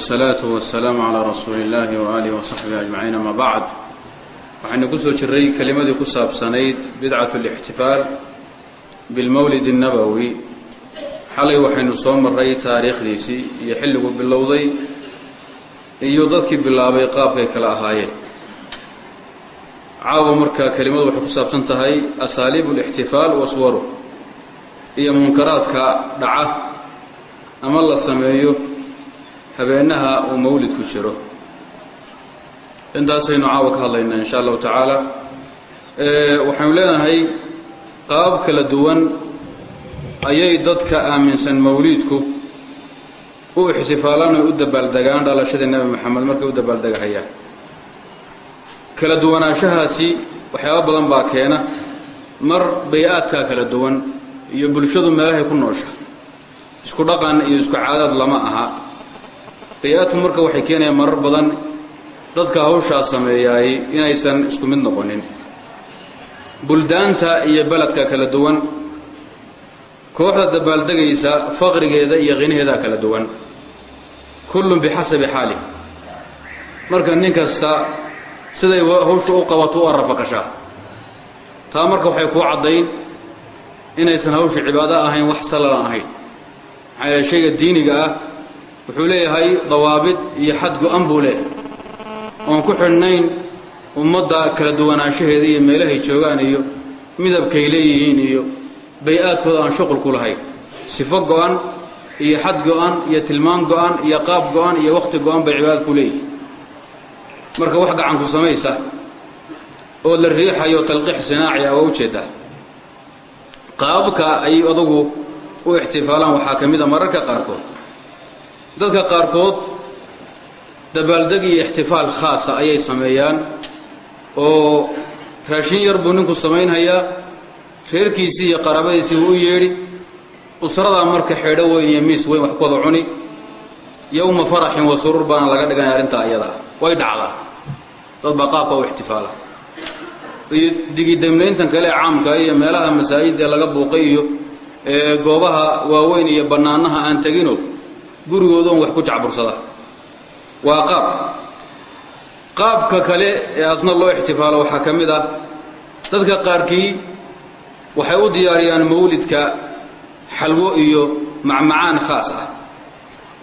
wsalaatu wasalaamu calaa rasuuli illaahi wa aalihi wa saxbihi ajmaciin ama bacd waxaynu ku soo jiray kelimadii ku saabsanayd bidcat alixtifaal bilmowlid اnabowi xalay waxaynu soo maray taariikhdiisii iyo xilligu bilowday iyo dadkii bilaabay qaabkay kale ahaayeen caawa marka kelimadu waxay ku saabsan tahay asaaliibu lixtifaal waswaru iyo munkaraadka dhaca ama la sameeyo habeenaha uu mawlidku jiro. Intaasaynu caawa ka hadlaynaa in sha allahu tacaala. Waxaynu leenahay qaab kala duwan ayay dadka aaminsan mawliidku u ixtifaalaan oy u dabaaldegaan dhalashada nebi moxamed markay u dabaaldegahayaan kala duwanaanshahaasi waxyaaba badan baa keena. Mar bay-aadkaa kala duwan iyo bulshadu meelahay ku noosha. Isku dhaqan iyo isku caadaad lama aha bay-aadku marka waxay keenayaan marar badan dadka hawshaa sameeyaay inaysan isku mid noqonin. Buldaanta iyo beledka kala duwan kooxda dabaaldegaysa faqrigeeda iyo qinaheedaa kala duwan. Kullun bixasabi xaali. Marka nin kasta siday hawshu u qabato u arrafakashaa taa marka waxay kuu caddayn inaysan hawshu cibaado ahayn wax sallalan ahayn. Maxaa yeele shayga diiniga ah wuxuu leeyahay dawaabid iyo xad go-an buu leeyahay. Oon ku xidhnayn ummadda kala duwanaanshaheeda iyo meelahay joogaan iyo midabkay leeyihiin iyo bay-aadkooda aan shuqul ku lahayn. Sifo go-an iyo xad go-an iyo tilmaan go-an iyo qaab go-an iyo wakhti go-an bay cibaadad ku leeyihiin marka wax gacanku samaysa oo la riixayo talqiix sinaaci ah waa ujeeddaa qaababka ay adugu u ixtifaalaan waxaa ka mid a mararka qaarkood dadka qaarkood dabaaldeg iyo ixtifaal khaasa ayay sameeyaan oo raashin yar buu ninku samaynhayaa reerkiisii iyo qaraabadiisii wuu u yeedhi usradaa marka xeedho weyn iyo miis weyn wax ku wada cuni yowma faraxin wa suruur baana laga dhiganaya arrintaa iyada ah. Way dhacdaa. Dad baa qaabka u ixtifaala. Iyo digidamlayntan kale ee caamka iyo meelaha masaajidda laga buuqay iyo goobaha waaweyn iyo bannaanaha aan tegino gurigoodoon wax ku jacbursada. Waa qaab. Qaabka kale ee asna loo ixtifaalo waxaa ka mid ah dadka qaarkii waxay u diyaariyaan mawlidka xalwo iyo macmacaan khaas ah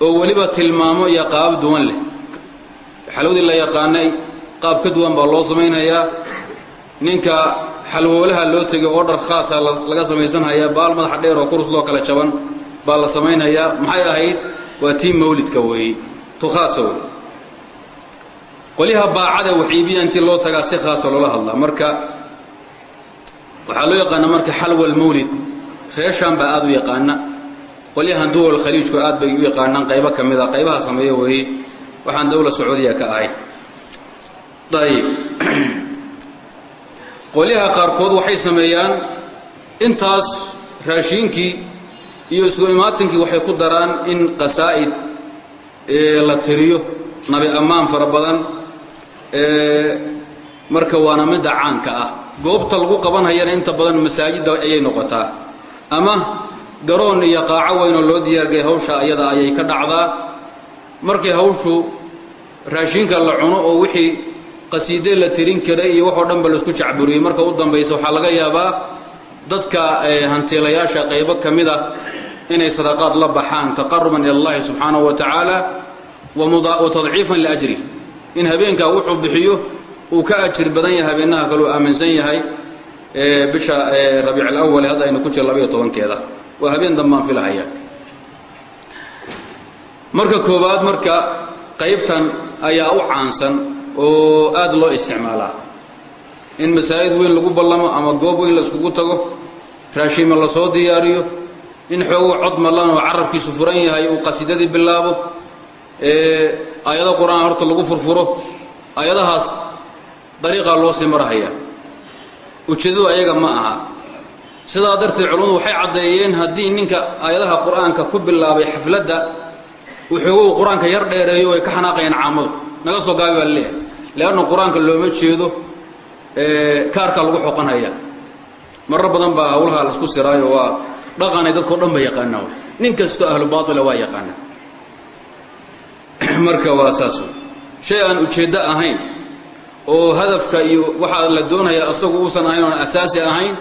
oo weliba tilmaamo iyo qaabab duwan leh. Xalwadii la yaqaanay qaab ka duwan baa loo samaynhayaa ninka xalwoolaha loo tegay oo dhar khaasa laga samaysanhayaa baal madaxa dheer oo kurus loo kala jaban baa la samaynhayaa maxay ahayd waa tii mawlidka weeye tukhaasa wey qolyaha baacada wax iibiya intii loo tagaa si khaasa loola hadlaa. Marka waxaa loo yaqaana marka xalwa almawlid reeshaan baa aad u yaqaana qolyahan duwal khaliijku aad bay u yaqaanaan. Qaybo ka mid a qaybaha sameeya weeye waxaan dowla sacuudiya ka ahay. Ayib qolyaha qaarkood waxay sameeyaan. Intaas raashiinkii iyo isku imaatinkii waxay ku daraan in qasaa'id la tiriyo nabi ammaan fara badan marka waana midda caanka ah. Goobta lagu qabanhayana inta badan masaajidda ayay noqotaa. Ama garoon iyo qaaco weynoo loo diyaargay hawsha ayada ayay ka dhacdaa. Markay hawshu raashinka la cuno oo wixii qasiide la tirin karay iyo waxoo dhan ba la isku jacburiyey marka u dambaysa waxaa laga yaabaa dadka hantiilayaasha qaybo ka mid a inay sadaqaad la baxaan taqaruban ila allahi subxaanahu wa tacaala wa tadciifan liajri in habeenkaa wuxuu bixiyo uu ka ajir badan yahay habeenaha kaleu aaminsan yahay bisha rabiic alawali hadda aynu ku jiro labaiyo tobankeeda. Waa habeen dambaan filahaya. Marka koowaad marka qaybtan ayaa u caansan oo aad loo isticmaalaa. In masaajid weyn lagu ballamo ama goob weyn laiskugu tago raashiima la soo diyaariyo. In xoogu cod mallan oo carabkiisu furan yahay uu qasiidadii bilaabo aayado qur'aan horta lagu furfuro aayadahaas dariiqaa loo sii marahaya ujeeddadu ayaga ma aha. Sidaa darteed culummadu waxay caddeeyeen haddii ninka aayadaha qur'aanka ku bilaabay xafladda wuxoogow qur'aanka yar dheereeyo ay ka xanaaqayaan caamadu. Naga soo gaabi baa la leeyahay leanna qur'aanka looma jeedo kaarkaa lagu xoqanhaya marar badan baa hawlaha la isku siraayo waa dhaqanay dadkao dhan ba yaqaanaa nin kastoo ahlu waa yaqaana marka waa saas shay aan ujeeddo ahayn oo hadafka iyo waxaa la doonaya asagu uusan ahayn oon asaasi ahayn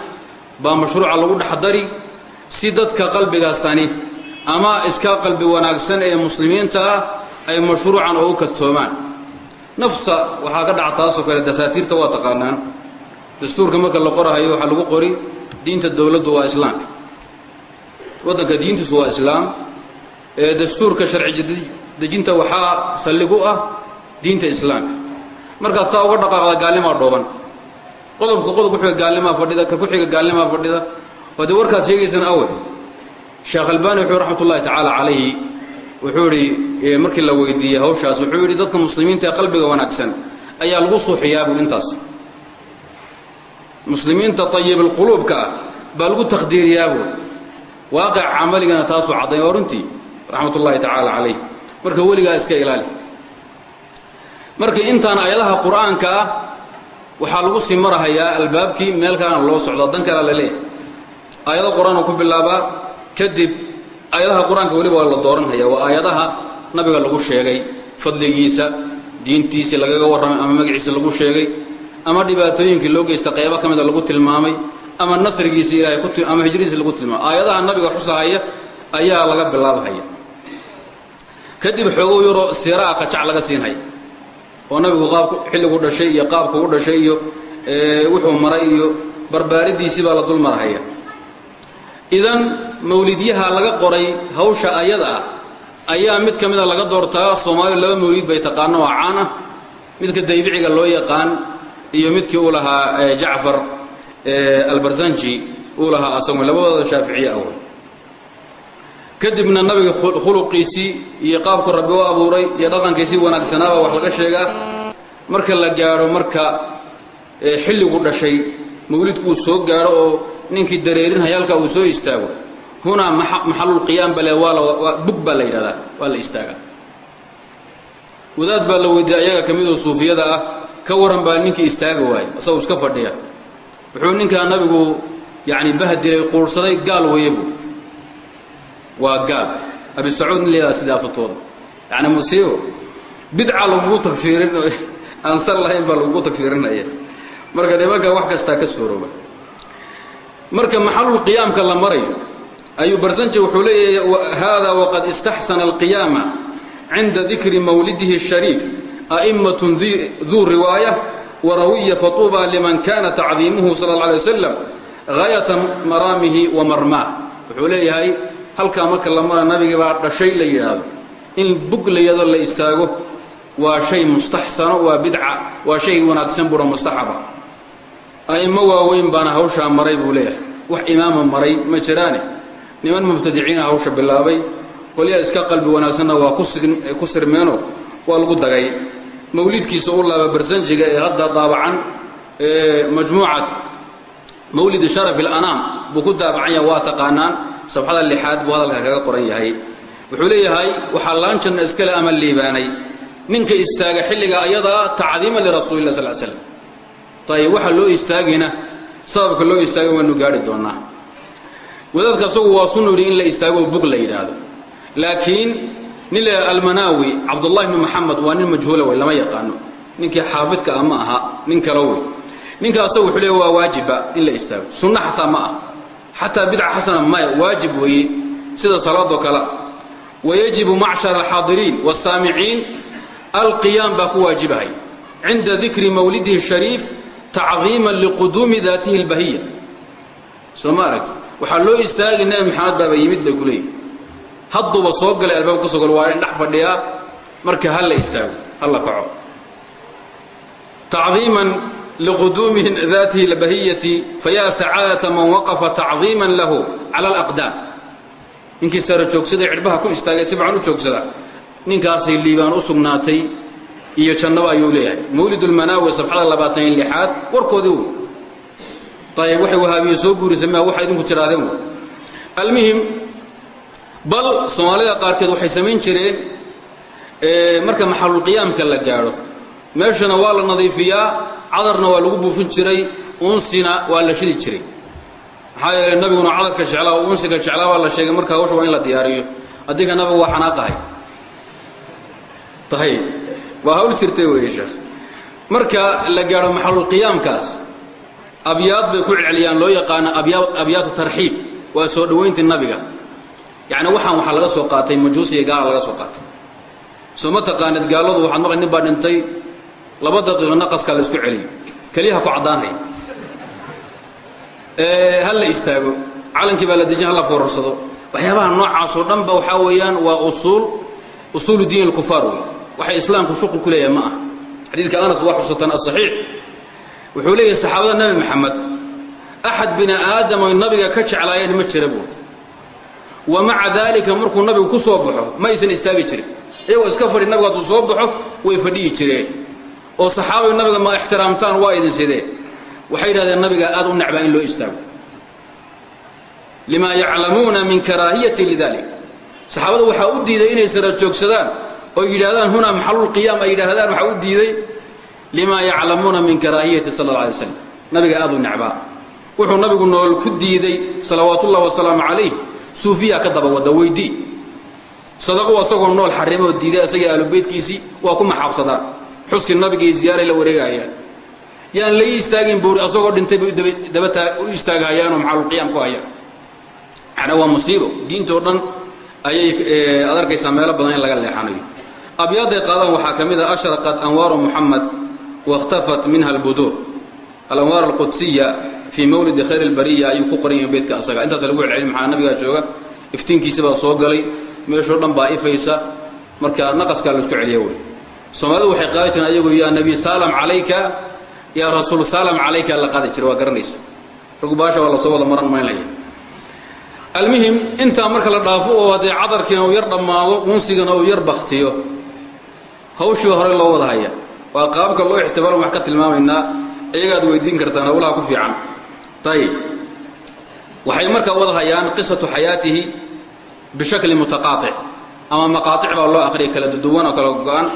baa mashruuca lagu dhexdari si dadka qalbigaasani ama iska qalbi wanaagsan ee muslimiinta ah ay mashruucan ugu kadtoomaan. Nafsa waxaa ka dhaca taasoo kale dasaatiirta waa taqaanaan dastuurka marka la qorahayo waxaa lagu qori diinta dowladdu waa islaamka waddanka diintiisu waa islaam. Ee dastuurka sharci dejinta waxaa salligu ah diinta islaamka. Markaad taa uga dhaqaaqda gaalnimaa dhooban. Qodobka qodob kuxiga gaalnimaa fadhida ka gaalnimaa fadhida. Dee warkaad sheegaysan awe sheekh albaani wuxuu raxmat ullahi tacaala calayhi wuxuu idhi markii la weydiiyey hawshaas wuxuu yidhi dadka muslimiinta ee qalbiga wanaagsan ayaa lagu suuxiyaabu intaas muslimiinta ayibalquluubka ah baa lagu takhdiiriyaabu waaqic camaligana taasuu cadday oo runtii raxmat ullaahi tacaala calayh. Marka weligaa iska ilaali. Marka intaan ayadaha qur'aanka ah waxaa lagu sii marahayaa albaabkii meel kalena loo socda dan kalea la leeyahay. Qur'aan ku bilaabaa kadib aayadaha qur'aanka weliba waa la dooranhaya waa aayadaha nabiga lagu sheegay fadligiisa diintiisii lagaga warramay ama magaciisa lagu sheegay ama dhibaatooyinkii loo geysta qaybo ka mida lagu tilmaamay ama nasrigiisi ilahay ama hijradiisi lagu tilmaamay aayadaha nabiga xusahaya ayaa laga bilaabhaya kadib xoogow yaroo siira'a qajac laga siinhaya oo nabigu qaabku xilligu dhashay iyo qaabku u dhashay iyo wuxuu maray iyo barbaaridiisii baa la dul idan mawlidyaha laga qoray hawsha ayada ah ayaa mid ka mida laga doortaa soomaalidu laba mawlid bay taqaano oo caan ah midka daybiciga loo yaqaan iyo midkii uu lahaa jacfar albarzanji uu lahaa asagu labadooda shaaficiye aw kadibna nabiga khuluqiisii iyo qaabku rabbi u abuuray iyo dhaqankiisii wanaagsanaabaa wax laga sheegaa. Marka la gaadho marka xilligu dhashay mawlidku uu soo gaadho oo ninkii dareerinhaya halkaa uu soo istaago hunaa maxalulqiyaam bale bug baa la yidhahdaa waa la istaagaa. Wadaad baa la weydiiyey ayaga ka midoo suufiyada ah ka waran baa ninkii istaaga waayey asagoo iska fadhiya. Wuxuu ninkaa nabigu yacni bahdilay quurhsaday gaal weeyebu waa gaal. Abi sacuud nin layidhaha sidaa fatooda yacni musiibo bidca lagugu tagfiirin aan sal lahayn baa lagugu tagfiirinaya marka nimanka wax kastaa ka suurooba marka maxalulqiyaamka la marayo ayuu barsanji wuxuu leeyahay hada waqad istaxsana alqiyaama cinda dikri mawlidihi الshariif a'immatun duu riwaaya warawiya fatuuba liman kana tacdiimuhu sal alla alay wasalam hayata maraamihi wa marmaah wuxuu leeyahay halkaa marka lamara nabiga baa dhashay la yidhaahdo. In bug la yidhahdo la istaago waa shay mustaxsano waa bidca waa shay wanaagsan buuha mustaxaba. A'immo waaweyn baana hawshaa maray buu leeyahay. Wax imaama maray ma jiraane. Niman mubtadiciina hawsha bilaabay qolyaa iska ku sirmeeno waa lagu dagay mawlidkiisa u laaba barsanjiga ee hadda daabacan majmuucad mawlidi sharaf alanaam buu ku daabacan yahay waa taqaanaan. Sabxada lixaad buu hadalka kaga qoran yahay. Wuxuu leeyahay waxaa laanjanna iskale ama liibaanay. Ninka istaaga xilliga ayadaa tacdiiman lirasuuli lah sal slam ayib waxa loo istaagayna sababka loo istaaga waanu gaari doonaa. Wadaadka asagu waa sunu in la istaago bug la yidhaahdo. Laakiin nin la almanaawi cabdullahi bni moxamed waa nin majhuula wey lama yaqaano. Ninkii xaafidka ah aha nin kale wey ninka wuxuu leey waa waajiba in la istaago. Sunna xataa ma ah xataa bidca xasana maya waajib weeye. Sida salaadoo kale. Wayajibu macshara alxaadiriin wasaamiciin alqiyaam baa ku waajibahay. Cinda dikri mawlidihi shariif tacdiiman liquduumi daatihi اlbahiya soo ma aragti waxaa loo istaagay nebi maxamed baaba yimid bay ku leeyihi hadduuba soo galay albaab ka soo gal waa in dhex fadhiyaa marka ha la istaago ha la kaco. Tacdiiman liquduumihi daatihi اlbahiyati fayaa sacaadata man waqafa tacdiiman lahu cala alaqdaam ninkii sara joogsaday cidhbaha ku istaagay si u joogsada. Ninkaasay liibaan u sugnaatay iyo jannaba ayuu leeyahay. Mawlid ulmanaawi sabxada labaatan iyo lixaad warkoodii wey ayib waxay wahaabiye soo guurisa ma waxa idinku tiraadeen wey almuhim bal soomaalida qaarkeed waxay samayn jireen marka maxalulqiyaamka la gaadho. Meeshana waa la nadiifiyaa cadarna waa lagu buufin jiray unsina waa la shidi jiray. Maxaa yeeley nabiguna cadarka jeclaa oo unsiga jeclaa baa la sheegay marka hawsha waa in la diyaariyo. Adinka nabigu waa xanaaqahay ayib waa hawl jirtay weeye sheekh. Marka la gaadho maxalulqiyaamkaas abyaad bay ku celceliyaan loo yaqaano abyaatu tarxiib. Waa soo dhowayntii nabiga yacni waxaan waxaa laga soo qaatay majuusiya gaala laga soo qaatay. Soo ma taqaanid gaaladu waxaad maqlay nin baa dhintay laba daqiiqo naqaskaa la isku celiyo. Keliyaha ku caddaanhay ha la istaago. Calankii baa la dejin hala foorarsado waxyaabaha noocaasoo dhanba waxaa weeyaan waa usuul usuulu diin alkufaar wey waxay islaamku shuqul ku leeyahay ma ah xadiidka anas waa xusataan asaxiix wuxuu leeyahay saxaabada nebi maxamed axad bini aadam oy nabiga ka jeclaayeen ma jira buuri wa maca daalika markuu nabigu ku soo baxo ma aysan istaagi jirin. Iyagoo iska fadhi nabigu hadduu soo baxo way fadhiyi jireen. Oo saxaabay nabiga ma ixtiraamtaan waa idin sidee? Waxay yidhahdeen nabiga aad u necbaa in loo istaago. Lima yaclamuuna min karaahiyati lidalik. Saxaabada waxaa u diiday inay sara joogsadaan oo yidhahdaan hunaa maxalulqiyaam ay yidhaahdaan waxaa u diiday. Lima yaclamuuna min karaahiyati sala alla alay slam nabiga aad u necbaa wuxuu nabigu nool ku diiday salawaatullahi wasalaamu calayh suufiya ka daba wada weydii sadaqu asagoo nool xarimoo diiday asagii aalubeytkiisii waa ku maxaabsadaan xuskii nabiga iyo la wareegahayaan yaan lai istaagin buuri asagoo dhintay bay u istaaghayaanoo maxalulqiyaam ku hayaan macnaa waa musiibo. Diintoo dhan ayay ad arkaysaa meelo badan in laga leexanayo. Abyaadday qaadaan waxaa ka mid a ashraqat anwaaru muxamed wakhtafat minha albuduur alanwaar alqudsiya fii mawlidi khayr albariya ayuu ku qoran yahay beydka asaga. Intaas lagu celcelin maxaa nabigaa jooga? Iftiinkiisi baa soo galay meeshoo dhan baa ifaysa. Marka naqaskaa la isku celiya wey. Soomaalidu waxay qaadi jireen ayagu yaa nebi saalam calayka yaa rasuul saalam calayka la qaadi jira waa garanaysa. Rugbaasha waa la soo wada maran maynlaya almuhim intaa marka la dhaafo oo haddee cadarkiina uu yar dhammaado unsigana uu yar baktiyo hawshii hore loo wada haya. Waa qaabka loo ixtibaalan wax ka tilmaamaynaa iyagaad weydiin kartaan hawlaha ku fiican ayib waxay markaa wada hayaan qisatu xayaatihi bishakli mutaqaatic ama maqaatic baa loo aqriya kala duwan oo kala go-an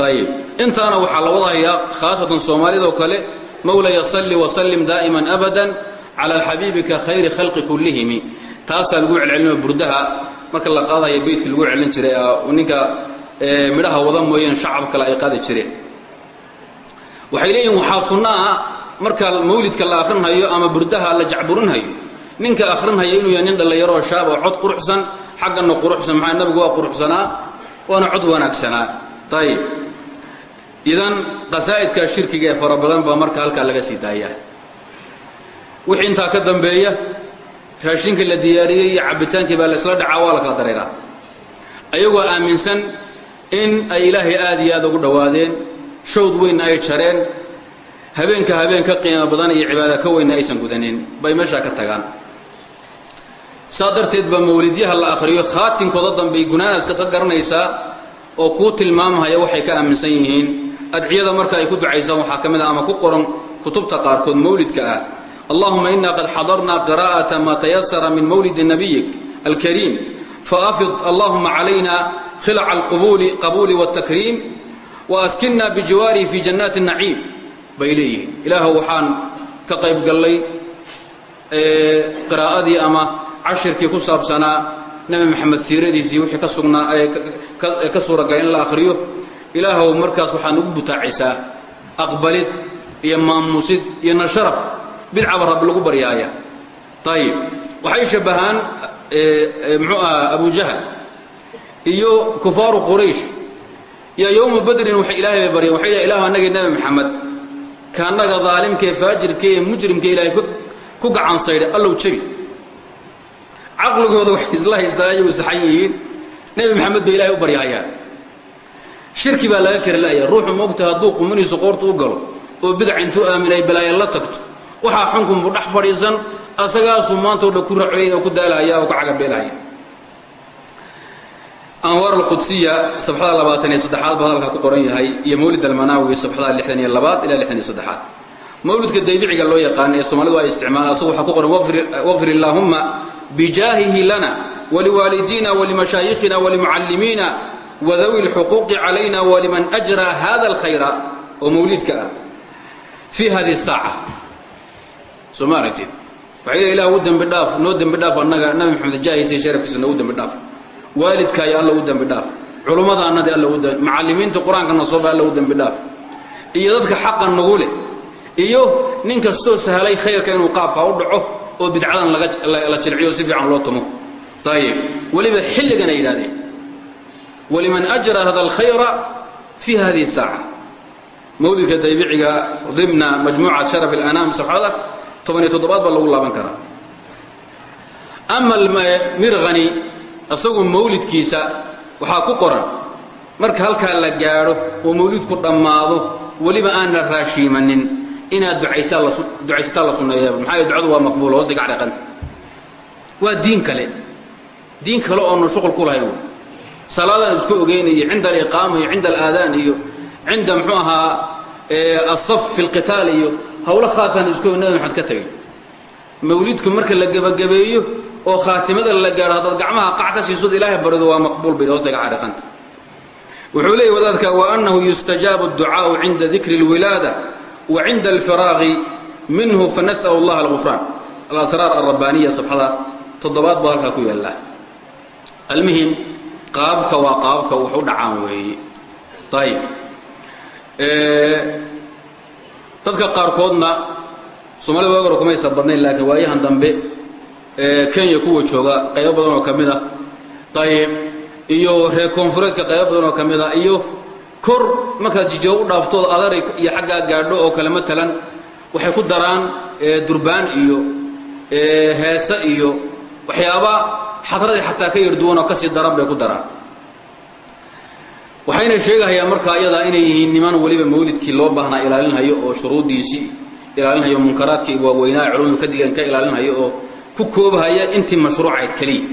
ayib intaana waxaa la wada hayaa khaasatan soomaalidoo kale mawlaya salli wasallim daa'iman abadan cala xabiibika khayri khalqi kullihimi taasaa lagu celcelinao burdaha marka la qaadaya beydka lagu celcelin jiray ninka midhaha wada mooyeen shacab ay qaadi jireen waxay leeyihiin waxaa sunno ah marka mawlidka la akhrinhayo ama burdaha la jacburinhayo ninka akhrinhaya inuu yahay nin dhallinyaroo shaab oo cod quruxsan xaggana quruxsan maxaa nabigu waa quruxsanaa? Waana cod wanaagsanaa. Ayib idan qasaa'idka shirkiga ee fara badan baa marka halkaa laga sii daayaa. Wixii intaa ka dambeeya raashinka la diyaariyey iyo cabbitaankii baa la isla dhacaa waa la kala dareeraa. Ayagoo aaminsan in ay ilaahay aad iyo aad ugu dhowaadeen shawd weynna ay jareen habeenka habeen ka qiimo badan iyo cibaada ka weynna aysan gudanin bay meeshaa ka tagaan saa darteed baa mawlidyaha la akhriyo khaatinkooda dambey gunaanaadka ka garanaysaa oo kuu tilmaamahaya waxay ka aaminsan yihiin adciyada marka ay ku ducaysaan waxaa ka mid ah ama ku qoran kutubta qaarkood mawlidka ah allahuma ina qad xadarna qira'ata ma tayasara min mawlidi nabiyik alkariim faafid allahuma calayna khilaca alqabuuli wاltakriim waaskinna bijawaarihi fi jannaati الnaciim bay leeyihiin. Ilaahow waxaan ka qayb gallay qiraa'adii ama cashirkii ku saabsanaa nebi maxamed siiradiisii wixii ka sugnaa ka suuragalay in la akhriyo. Ilaahow markaas waxaad ugu butaacisaa aqbalid iyo maamuusid iyo nasharaf bidcaba rabbi lagu baryaaya. Ayib waxay shabbahaan muxuu aha abu jahl iyo kufaaru quraysh. Iyo yowma badrin waxay ilaahay bay baryeen waxay ilahu annagii nebi maxamed ka annaga daalimkaee faajirka ee mujrimka ilaahay ku gacan saydhay allow jebi caqligooda waxay isla haystaan ayagu saxan yihiin. Nebi maxamed bay ilahay u baryahayaan shirki baa laga kari la'ya ruuxu moogta hadduu qumaniisu qoorta u galo oo bidac intuu aaminay balaayo la tagto waxaa xunkunbuu dhex fadhiisan asagaasuu maanta o dhan ku racoyay oo ku daalahaya oo ku cagabeelahaya anwaar alqudsiya safxada labaatan iyo saddexaad baa hadalka ku qoran yahay iyo mawlid almanaawi safxada lixdan iyo labaad ilaa lixdan iyo saddexaad. Mawlidka daybiciga loo yaqaana ee soomaalidu ay isticmaalaan asagu waxaa ku qoran waqfir illaahumma bijaahihi lana waliwaalidiina walimashaayikina walimucallimiina wadawi lxuquuqi calayna waliman ajra hada alkhayra oo mawlidka ah fii hadi saaca soo ma aragtid? Ilah u dembi dhaaf noo dembi dhaaf annaga nabi maxamed jaahiisa iyo sharafkiisa noogu dembi dhaaf waalidkaayo alla u dembi dhaaf. Culummadaannadii alla u macallimiinta qur'aankana sooba alla u dembi dhaaf. Iyo dadka xaqa nagu leh. Iyo nin kastoo sahlay khayrka inuu qaabka u dhaco oo bidcadan la jilciyo si fiican loo tumo. Ayib weliba xilligana yidhahdeen waliman ajra hada alkhayra fi hadihi saaca. Mawlidka daybiciga dimna majmuucat sharaf اlanaam safxada toban iyo toddobaad baa lagu laaban karaa. Ama mirhani isagu mawlidkiisa waxaa ku qoran marka halkaa la gaadho oo mawlidku dhammaado weliba aan la raashiimanin inaad ducaysataa la sunneeya. Maxaa ducadu waa maqbuul hoose gacdhaqanta waa diin kale diin kale oonu shuqul ku lahayn salaadaan isku ogeynayo cinda aliqaama iyo cinda alaadaan iyo cinda muxuu ahaa asaf fi lqitaal iyo howlo khaasaan isku nabi maxamed ka tegay mawlidku marka la gebagabeeyo oo khaatimada la gaadho haddaad gacmaha qac ka siisood ilaahay barido waa maqbuul bay hoos dhagaca dhaqanta wuxuu leeyahy wadaadka wa annahu yustajaabu adducaa'u cinda dikri اlwilaada wa cinda alfiraaqi minhu fanas'l اllaha alghufraan. Alasraar alrabbaaniya sabxada toddobaad buu halkaa ku yaallaa almuhim qaabka waa qaabka wax u dhacaan weeye ayib dadka qaarkoodna soomaalida waagaro kumaysa badnayn laakiin waayahan dambe kenya kuwa jooga qaybo badan oo ka mid ah. Ayib iyo reer koonfureedka qaybo badan oo ka mid ah. Iyo kor markaad jijo u dhaaftood adari iyo xaggaa gaadho oo kale matalan waxay ku daraan durbaan iyo heese iyo waxyaaba xadradii xataa ka yar duwan oo ka sii daran bay ku daraan. Waxayna sheegahayaan markaa iyadaa inay yihiin niman weliba mawlidkii loo baahnaa ilaalinhayo oo shuruuddiisii ilaalinhayo munkaraadkii waaweynaa culumadu ka digan ka ilaalinhayo oo ku koobahaya intii mashruucayd keliya.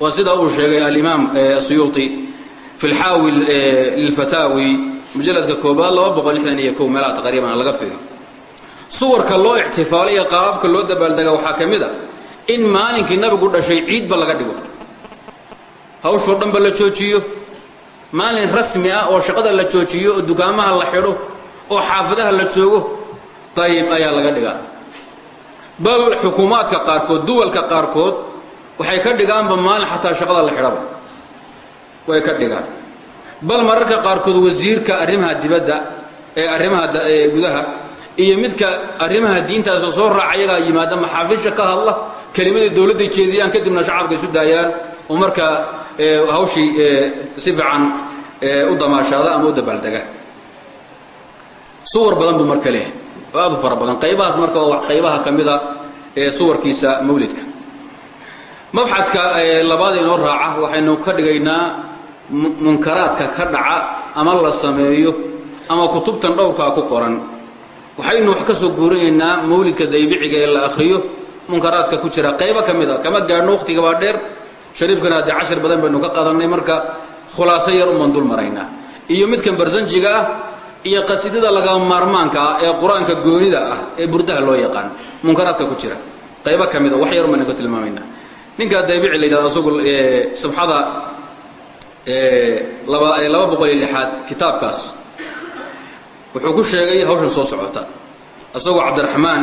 Waa sida uu sheegay alimaam suyuuti fi lxaawi lilfataawi mujalladka koobaad meelaha taqriiban laga fiiriyo. Suwarka loo ictifaalo iyo qaababka loo dabaaldega waxaa ka mid a in maalinkii nabigu dhashay ciidba laga dhigo. Hawshoo dhanba la joojiyo maalin rasmi ah oo shaqada la joojiyo oo dukaamaha la xidho oo xaafadaha la joogo dayib ayaa laga dhigaa bal xukuumaadka qaarkood duwalka qaarkood waxay ka dhigaanba maalin xataa shaqada la xidhaba. Way ka dhigaan. Bal mararka qaarkood wasiirka arrimaha dibadda ee arrimaha gudaha iyo midka arrimaha diintaas soo raaca iyagaa yimaada maxaafisha ka hadla kelimadii dowladday jeediyaan kadibna shacabka isu daayaan oo markaa hawshii si fiican u damaashaada ama u dabaaldega suwar badan buu marka leehay aad u fara badan. Qaybahaas marka waa qaybaha ka mida ee suwarkiisa mawlidka. Mabxadka labaad inoo raaca waxaynu ka dhigaynaa munkaraadka ka dhaca ama la sameeyo ama kutubtan dhowrkaa ku qoran. Waxaynu wax ka soo guurinaynaa mawlidka daybiciga ee la akhriyo. Munkaraadka ku jira qaybo ka mid a. Kama gaadhno wakhtiga baa dheer. Shariifkana haddee cashir badan baynu ka qaadannay marka khulaaso yar uman dul maraynaa. Iyo midkan barsanjiga ah iyo qasidada lagama maarmaanka ah ee qur'aanka goonida ah ee burdaha loo yaqaan. Munkaraadka ku jira. Qaybo ka mid a wax yar baynu tilmaamaynaa. Ninkaa daybici la yidhahdo asagu sabxada laba boqol iyo lixaad kitaabkaas wuxuu ku sheegay hawshan soo socota. Isagoo cabdiraxmaan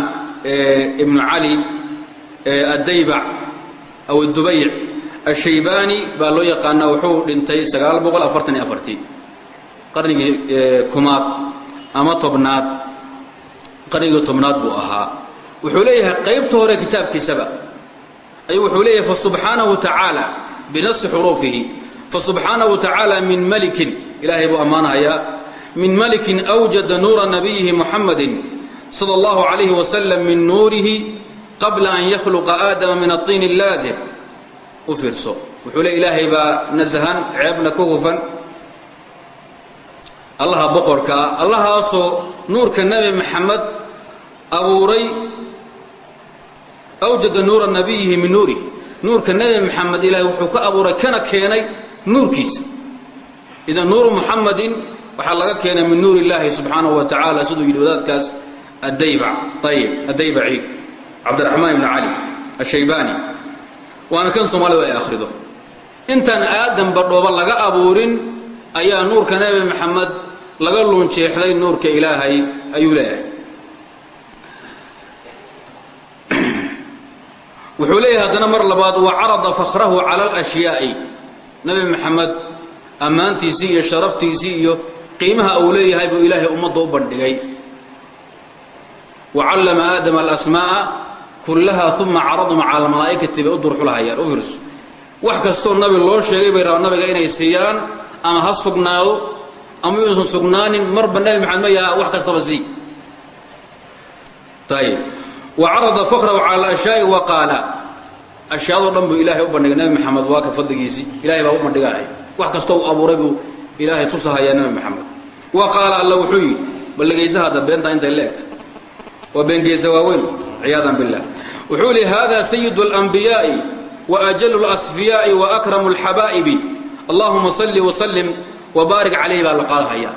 ibnu cali addaybac aw dubayc ashaybaani baa loo yaqaanaa wuxuu dhintay sagaal boqol afartan iyo afartii qarnigii kumaad ama tobnaad qarnigii tobnaad buu ahaa. Wuxuu leeyahay qaybta hore kitaabkiisaba. Ayuu wuxuu leeyahay fasubxaanahu tacaala binasi xuruufihi. Fasubxaanahu tacaala min malikin ilaahay buu ammaanahayaa min malikin awjada nuura nabiyihi muxamadi sala allahu calayhi wasalam min nuurihi qabla an yakhluqa aadama min aطiin اllaazim u fiirso. Wuxuu le ilaahay baa nasahan ceebna ka hufan allaha boqorkaa allahaasoo nuurka nebi maxamed abuuray awjada nuura nabiyihi min nuurih nuurka nebi maxamed ilaahay wuxuu ka abuuray kana keenay nuurkiisa. Idan nuuru muxamadin waxaa laga keenay min nuur illaahi subxaanahu wa tacaala siduu yidhi wadaadkaas addaybac ayib addaybaci cabdiraxmaan ibni cali ashaybaani waana kan soomaalida ay akhrido. Intaan aadanba dhooba laga abuurin ayaa nuurka nebi maxamed laga luunjeexday nuurka ilaahay ayuu leeyahay. Wuxuu leeyahay haddana mar labaad wa carada fakhrahu cala alashyaai. Nebi maxamed ammaantiisii iyo sharaftiisii iyo qiimaha uu leeyahay buu ilaahay ummadda u bandhigay. Wa callama aadama alasmaa'a kullaha uma caradum cala almalaa'ikati bay u durxulahayaan u wax kastoo nabi loo sheegay bay rabaan nabiga inay siiyaan ama ha sugnaado ama yuusan sugnaanin marba nebi maxamed ma yaha wax kastaba sii ayib wa carada fakhrahu cala alashyaai wa qaala ashyaadoo dhan buu ilaahay u bandhigay nebi maxamed waa ka fadligiisii ilahay baa u bandhigahay wax kastoo uu abuuray buu ilaahay tusahayaa nebi maxamed wa qaala alla wuxuu yidhi balligaysa hadda beentaa intay la egta waa beengeysa waaweyn ciyaadan billah wuxuu yihi hada sayidu اlanbiyaaءi waأjalu اlasfiyaaءi waakramu اlxabaa'ibi allahuma salli wasallim wabaarik calayhi baa la qaadahaya.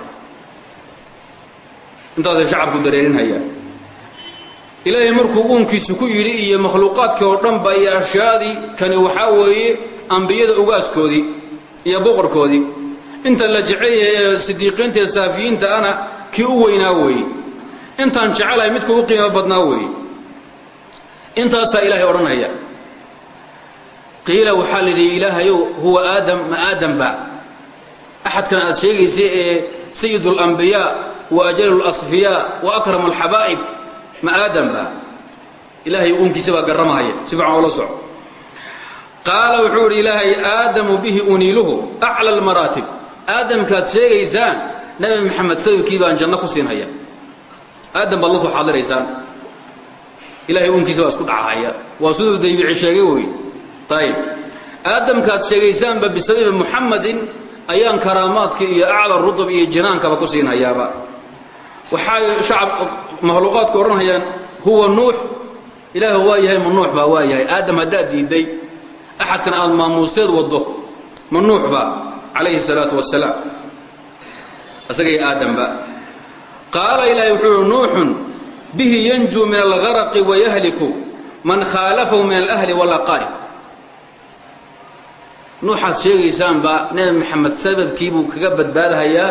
Intaasay shacabku dareerinhayaan ilaahay markuu uunkiisu ku yidhi iyo makhluuqaadkii oo dhanba iyo ashyaadii kani waxaa weeye ambiyada ugaaskoodii iyo boqorkoodii inta la jecel yahay ee sidiiqiinta iyo saafiyiinta ana kii u weynaa weeye intaan jecelahay midka u qiimo badnaa weeye intaasaa ilaahay odhanaya. Qiila waxaa la yidhi ilaahayow huwa aadam ma aadam ba axadkan aad sheegaysa ee sayid اlambiyaa wa ajalu اlasfiyaa wa akramu اlxabaa'ib ma aadam ba ilaahay uunkiisa baa garramahaya si fiican oola soco qaala wuxuu idhi ilaahay aadamu bihi uniiluhu aclى اlmaraatib aadamkaad sheegaysaan nebi maxamed sababkii baan janno ku siinhaya aadam baad la soo xaadiraysaan ilahay uunkiisa baa isku dhacahaya waa siduu daybici sheegay wey ayib aadamkaad sheegaysaanba bisababi muxamadin ayaan karaamaadka iyo acla rudab iyo jinaankaba ku siinhayaaba waxay shacab makhluuqaadku odhanhayaan huwa nuux ilaah waa yahay ma nuux baa waa yahay aadam haddaad diidday axadkan aad maamuuseed waddo ma nuux ba calayhi الsalaatu wasalaam isagay aadamba qaala ilaahay wuxuu uhi nuuxun bihi yanjuu min algaraqi wayahliku man khaalafahu min alahli wاlaqaarib nuuxaad sheegaysaanba nebi maxamed sababkii buu kaga badbaadahayaa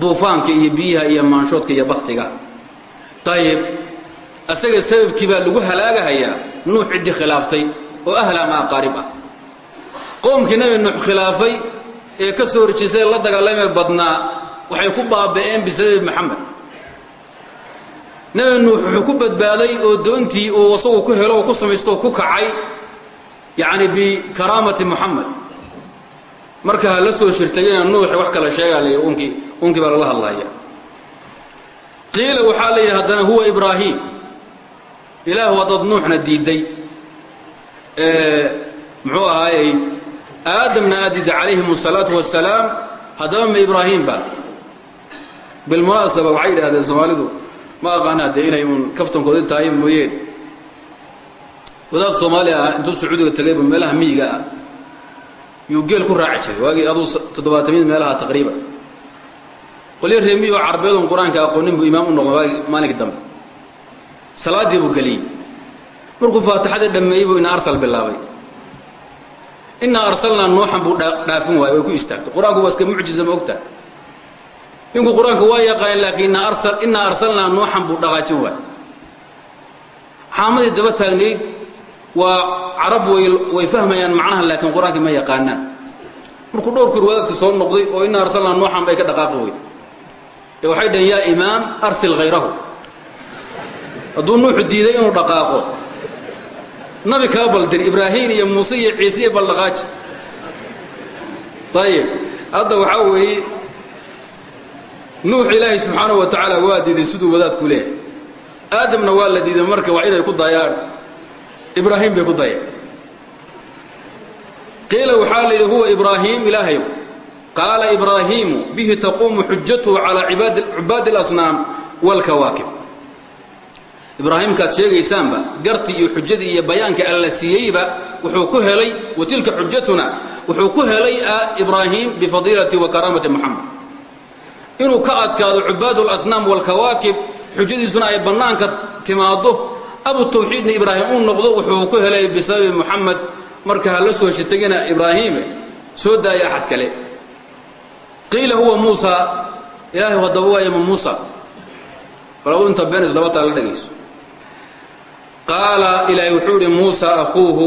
duufaanka iyo biyaha iyo maanshoodka iyo baktiga ayib asaga sababkii baa lagu halaagahayaa nuux ciddii khilaaftay oo ahla ama aqaarib ah. Qoomkii nebi nuux khilaafay ee ka soo horjeysay la dagaalamay badnaa waxay ku baaba'een bisababi maxamed. Nebi nuux wuxuu ku badbaaday oo doontii uu asagu ku helo oo ku samaysto oo ku kacay yacni bikaraamati muxamed marka ha la soo shirtagina nuuxi wax kala sheegaa la unkii unkii baa lala hadlaya qiila waxaa la yidhi haddana huwa ibraahim. Ilaahu haddaad nuuxna diidday muxuu ahaayey aadamna aad diidday calayhim الsalaatu wasalaam haddaba ma ibraahim ba. Bilmunaasaba waxay yidhahdeen soomaalidu ma aqaanaa dee inay uun kaftankoodi tahay mooyeen wadaad soomaali ah intuu sacuudiga tegayba meelaha miyiga ah yuu geel ku raaci jiray. Waagii aduu toddobaatamiid meelaha taqriiban. Qolyo reemi oo carbeedun qur'aanka aqoonin buu imaam u noqon waagi maalinkii dambe. Salaaddii buu geliyey. Markuu faatixadii dhammeeyey buu ina arsal bilaabay. Innaa arsalnaa nuuxan buu dhaafin waayey way ku istaagtay. Qur'aanku waa iska mucjiza ma ogtahay ninku qur'aanka waa yaqaaneen laakiin innaa arsalnaa nuuxan buu dhaqaajin waayey. Xaamadii daba taagnayd waa carab way fahmayaan macnaha laakiin qur'aankii ma yaqaanaan. Markuu dhowr kor wadaadka soo noqday oo innaa arsalnaa nuuxan bay ka dhaqaaqi wey ee waxay dhaheen yaa imaam arsil hayrahu hadduu nuuxu diiday inuu dhaqaaqo. Nabi kaa baldir ibraahim iyo muuse iyo ciise iyo baldhaqaaji ayib hadda waxaa weeye nuux ilaahay subxaanahu wa tacaala waa diiday siduu wadaadku leehay aadamna waa la diiday marka waa inay ku dayaan ibraahim bay ku dayeen qiila waxaa la yidhi huwa ibraahim ilaahayow qaala ibraahiimu bihi taquumu xujatuhu calaa cubaadi اlasnaam wاlkawaakib ibraahimkaad sheegaysaanba gartii iyo xujadii iyo bayaanka alla siiyeyba wuxuu ku helay wa tilka xujatuna wuxuu ku helay ibraahim bifadiilati wa karaamati muxamed inuu ka adkaado cubaad اlasnaam wاlkawaakib xujadiisuna ay bannaanka timaaddo abu tawxiidna ibraahim uu noqdo wuxuu ku helay bisababi muxamed marka ha la soo shitagina ibraahiime soo daaya axad kale. Qiila huwa muusa. Ilaahay haddaba waayama muusa. Bal inta been isdabataa la dhegayso qaala ilaahay wuxuu idhi muusa akhuuhu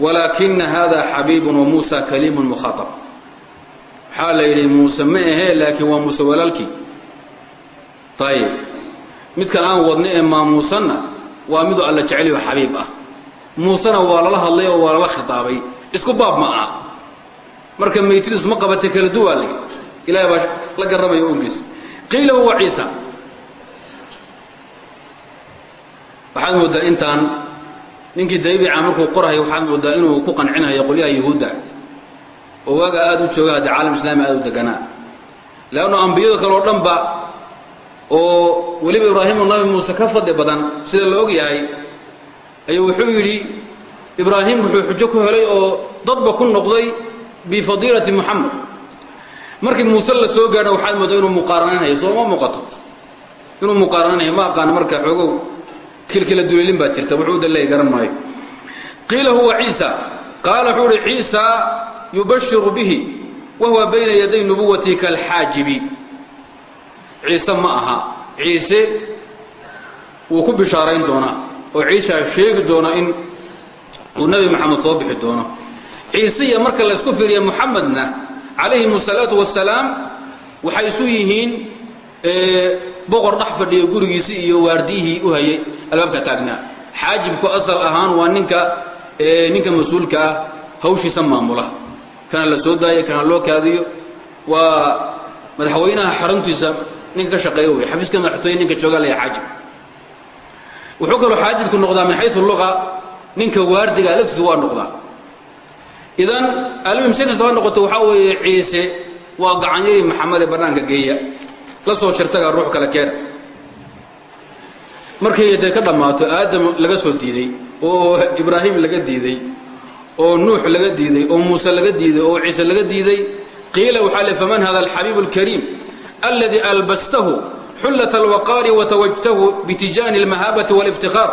walaakina hada xabiibun wa muusa kaliimun mukhaaab waxaa la yidhi muuse ma ahee laakiin waa muuse walaalkii. Ayib midkan aan wadna ee maamuusanna waa miduu alla jeceliyo xabiib ah. Muusena waa lala hadlay oo waa lala khitaabay. Isku baab ma aha. Marka maytidiis ma qabatay kala duwaa la ilahay baa la garramaya onkiis qiila huwa ciisa. Waxaad mooddaa intaan ninkii dabiica markuu qorhay waxaad mooddaa inuu ku qancinayo qolyaha yuhuudda. Oo waagaa aad u jooga haddii caalam islaami aad u deganaa. Leannu ambiyada kale oo dhanba oo weliba ibraahimu nabi muuse ka fadli badan sida la og yahay ayuu wuxuu yidhi ibraahim wuxuu xujo ku helay oo dadba ku noqday bifadiilati muxamed markii muuse la soo gaadha waxaad mooddaa inuu muqaaranaynayo soo ma muuqato? Inuu muqaaranaynayo ma aqaano marka xoogow kilkila duleelin baa jirta wuxuu dalley garan maayo. Qiila huwa ciisa qaala wuxuu uhi ciisa yubashiru bihi wa huwa bayna yaday nubuwati kalxaajibi ciise ma aha. Ciise wuu ku bishaarayn doonaa oo ciisaa sheegi doona in uu nebi moxamed soo bixi doono. Ciise iyo marka laysku fiiriya muxamedna calayhim asalaatu wasalaam waxay isu yihiin boqor dhex fadhiya gurigiisii iyo waardiyihii u hayay albaabka taagnaa xaajibku asal ahaan waa ninka ninka mas'uulka ah hawshiisa maamula. Kana la soo daaya kana loo kaadiyo waa madaxweynaha xaruntiisa ninka ka shaqeeya wey xafiiska madaxtooye ninka jooga laya xaajib. Wuxuu kaloo xaajibku noqdaa min xayu luqa ninka waardiga laftiisa waa noqdaa. Idan almuhim si kastaba noqoto waxaa weeye ciise waa gacanyari maxamede bannaanka geeya. La soo shirtaga ruux kale keena. Markay dee ka dhammaato aadam laga soo diiday oo ibraahim laga diiday oo nuux laga diiday oo muuse laga diiday oo ciise laga diiday qiila waxaa le faman hada alxabiibu alkariim alladii albastahu xullat alwaqaari watawajtahu bitijaani almahaabati wاlاftikaar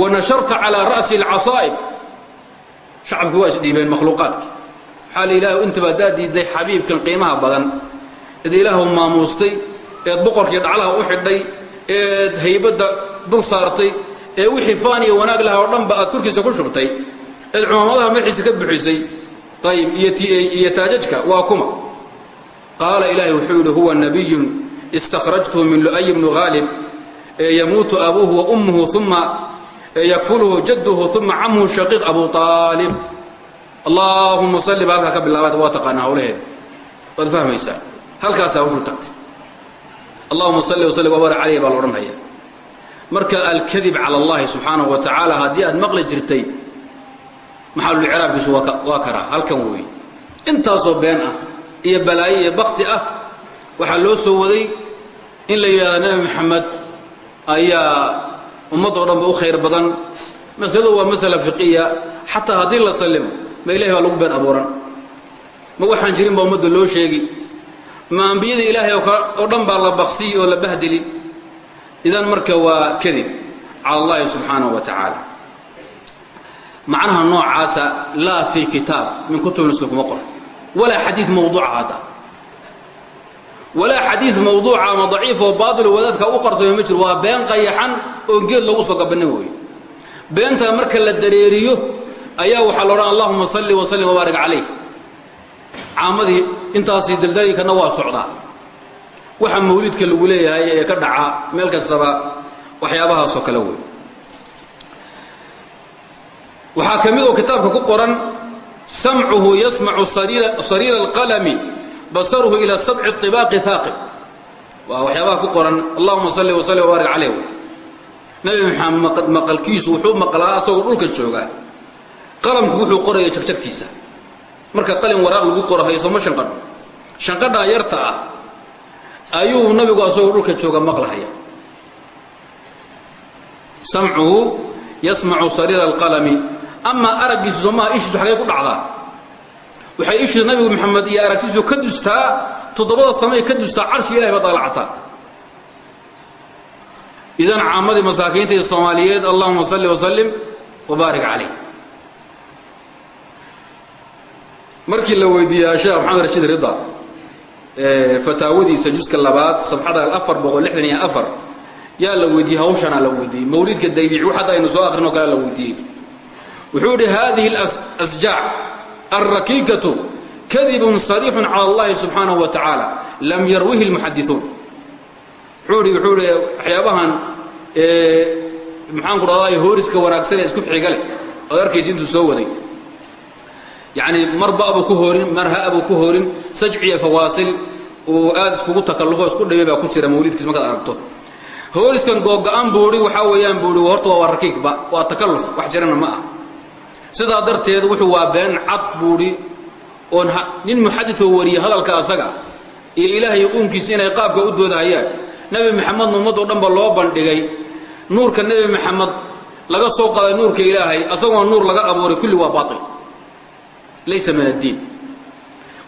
wanasharta calىa ra'si اlcasaa'ib shacabki waa isdhiibeen makhluuqaadki waxaa la ilaah intaba haddaad diidday xabiibkan qiimaha badan eed ilaahu maamuustay eed boqorkii dhaclaha u xidhay eed haybadda dul saartay ee wixii faan iyo wanaag lahaa oo dhanba aad korkiisa ku shubtay eed cumaamadaha madaxiisa ka buxisay ayib iyo taajajka waa kuma qaala ilaahay wuxuu yidhi huwa nabiyun istakhrajtuhu min lu'ay bni haalib yamuutu abuuhu wa ummuhu uma yakfuluhu jadduhu uma camuhu shaqiiq abu aalib allaahuma salli ba halkaa ka bilaabaad waa taqaanaa hawlaheeda waad fahmaysaa? Halkaasaa hawshu tagtay allahuma salli wasalli wabaarik calayh baa la odhanhaya marka alkadib cala allahi subxaanahu wa tacaala haddii aad maqli jirtay maxalulicraabkiisu waa karaa. Halkan weeye. Intaasoo been ah iyo balaayo iyo bakti ah waxaa loo soo waday in la yidhahda nebi maxamed ayaa ummaddoo dhanba u khayr badan. Masaladu waa masala fiqiya xataa haddii la sallimo ma ilahay baa lagu been abuuran. Ma waxaan jirin baa ummadda loo sheegi. Ma ambiyada ilaahay oo dhan baa la baksiyi oo la bahdili. Idan marka waa kadib cala allahi subxaanahu wa tacaala. Macnaha noocaasa laa fii kitaab min kutub kuma qoran walaa xadiid mawduuca hadda. Walaa xadiid mawduuca ama daciif oo baatilo wadaadka u qarsamay ma jiro. Waa been qayaxan oo geed lagu soo gabanin weeye. Beentaa marka la dareeriyo ayaa waxaa la odhan allahuma salli wasallim wabaarik calayh. Caamadii intaasi daldalkana waa socdaa waxa mawlidka lagu leeyahay ee ka dhaca meel kastaba waxyaabahaasoo kale wey waxaa ka mid oo kitaabka ku qoran samcuhu yasmacu sariira alqalami basaruhu ila sabci طibaaqi haaqib waa waxyaabaha ku qoran allahuma salli wasalli wabaarik calayh nebi maxamed maqalkiisu wuxuu maqlaa asagoo dhulka jooga. Qalamku wuxuu qoraya jagjagtiisa. Marka qalin waraaq lagu qoro haysamo shanqadho shanqadhaa yarta ah ayuu nabigu asagoo dhulka jooga maqlahaya. Samcuhu yasmacu sariira alqalami amaa araggiisu somaha ishiisu xagee ku dhacdaa. Waxay ishiisu nabigu maxamed iyo aragtiisu ka dustaa toddobada samay ka dustaa carshi ilahay baa daalacataa idan caamadii masaakiinta soomaaliyeed allahuma salli wasallim wabaarik calayh markii la weydiiyey sheekh maxamed rashiid rida fataawadiisa juska labaad sabxada afar boqol lixdan iyo afar yaa la weydiiyey hawshanaa la weydiiyey. Mawlidka daybiic wax hadda aynu soo akrinoo kale la weydiiyey wuxuu idhi hadihi اlasjaac alrakiikatu kadibun sariixun cala allahi subxaanahu wa tacaala lam yarwihi lmuxadisuun wuxuu ihi waxyaabahan maxaan ku dhahday hooriska wanaagsan ee isku xiga leh intuu soo waday. Yacni mar ba'buu ku hoorin mar ha'buu ku hoorin sajciya fawaasil uu aad iskugu takallufo isku dhibay baa ku jira mawlidkiis markaad aragto. Hooriskan googo-an buuhi waxaa weeyaan buuhi horta waa rakiigba waa takalluf wax jirana ma ah sidaa darteed wuxuu waa been cad buuhi oon nin muxaditoo wariye hadalka asaga iyo ilaahay uunkiisa inay qaabka u doodahayaan. Nebi maxamedna ummadoo dhanba loo bandhigay. Nuurka nebi maxamed laga soo qaday nuurka ilaahay asagoo nuur laga abuuray kulli waa baail laysa min addiin.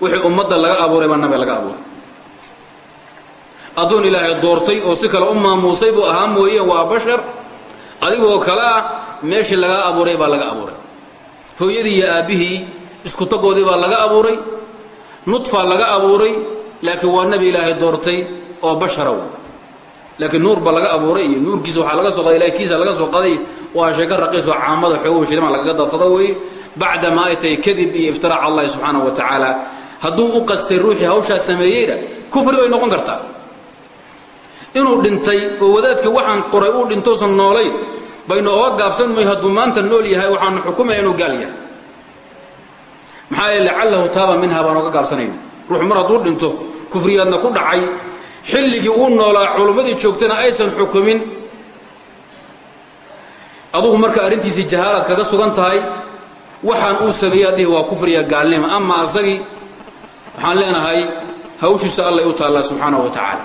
Wixii ummadda laga abuuray baa nabiga laga abuuray. Addoon ilaahay doortay oo si kale u maamuusay buu ahaa mooye waa bashar. Adigoo kale ah meeshii lagaa abuuray baa laga abuuray hooyadii iyo aabbihii isku tagoodii baa laga abuuray nudfaa laga abuuray laakiin waa nebi ilaahay doortay oo basharaw laakiin nuur ba laga abuuray iyo nuurkiisa waxaa laga soo qaday ilahay kiisa laga soo qaday waa sheeko raqiis oo caamada xoogow shilima lagaga dadsado weeye bacdamaa ay tahay kadib iyo iftiraac allahi subxaanahu wa tacaala. Hadduu u qastay ruuxii hawshaa sameeyeyna kufri bay noqon kartaa. Inuu dhintay oo wadaadka waxaan qoray uu dhintousan noolayn baynu oga gaabsan may hadduu maanta nool yahay waxaanu xukumaya inuu gaal yahay. Maxaa yeele lacallahu taaba minha baan oga gaabsanayna ruuxu mar hadduu dhinto kufriyaadna ku dhacay. Xilligii uu noolaa culummadii joogtana aysan xukumin. Adugu marka arrintiisii jahaalaad kaga sugan tahay waxaan uu sameeyey adhihi waa kufriya gaalnima ama asagii waxaan leenahay hawshiisa allay u taallaa subxaanahu wa tacaala.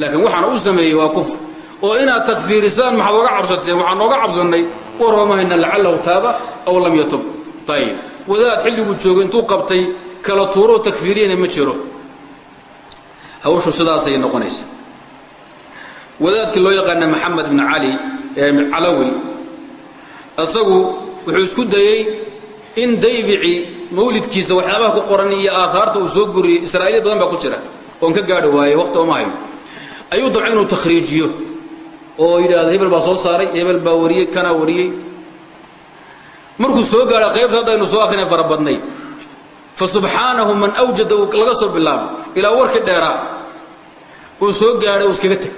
Laakiin waxaan uu sameeyey waa kufr oo inaad takfiirisaan maxaad oga cabsateen waxaan ooga cabsannay warwamahayna lacallahu taaba aw lam yatub. Ayib wadaad xilliguu joogo intuu qabtay kala tuuroo takfiiriyana ma jiro. Hawshu sidaasay noqonaysa wadaadkii loo yaqaana maxamed bn cali calawi isagu wuxuu isku dayey in daybici mawlidkiisa waxyaabaha ku qoran iyo aahaarta uu soo guriyey israa'iiliya badan baa ku jira. Oon ka gaadhi waayey waqti ooma hayo ayuu dabca inuu takhriijiyo oo yidhaahdo hebel baa soo saaray hebel baa wariyey kanaa wariyey. Markuu soo gaadha qaybta haddaynu soo akrinay fara badnayd. Fa subxaanahu man awjada uu laga soo bilaabo ilaa warkii dheeraa uu soo gaadhay uu iskaga teg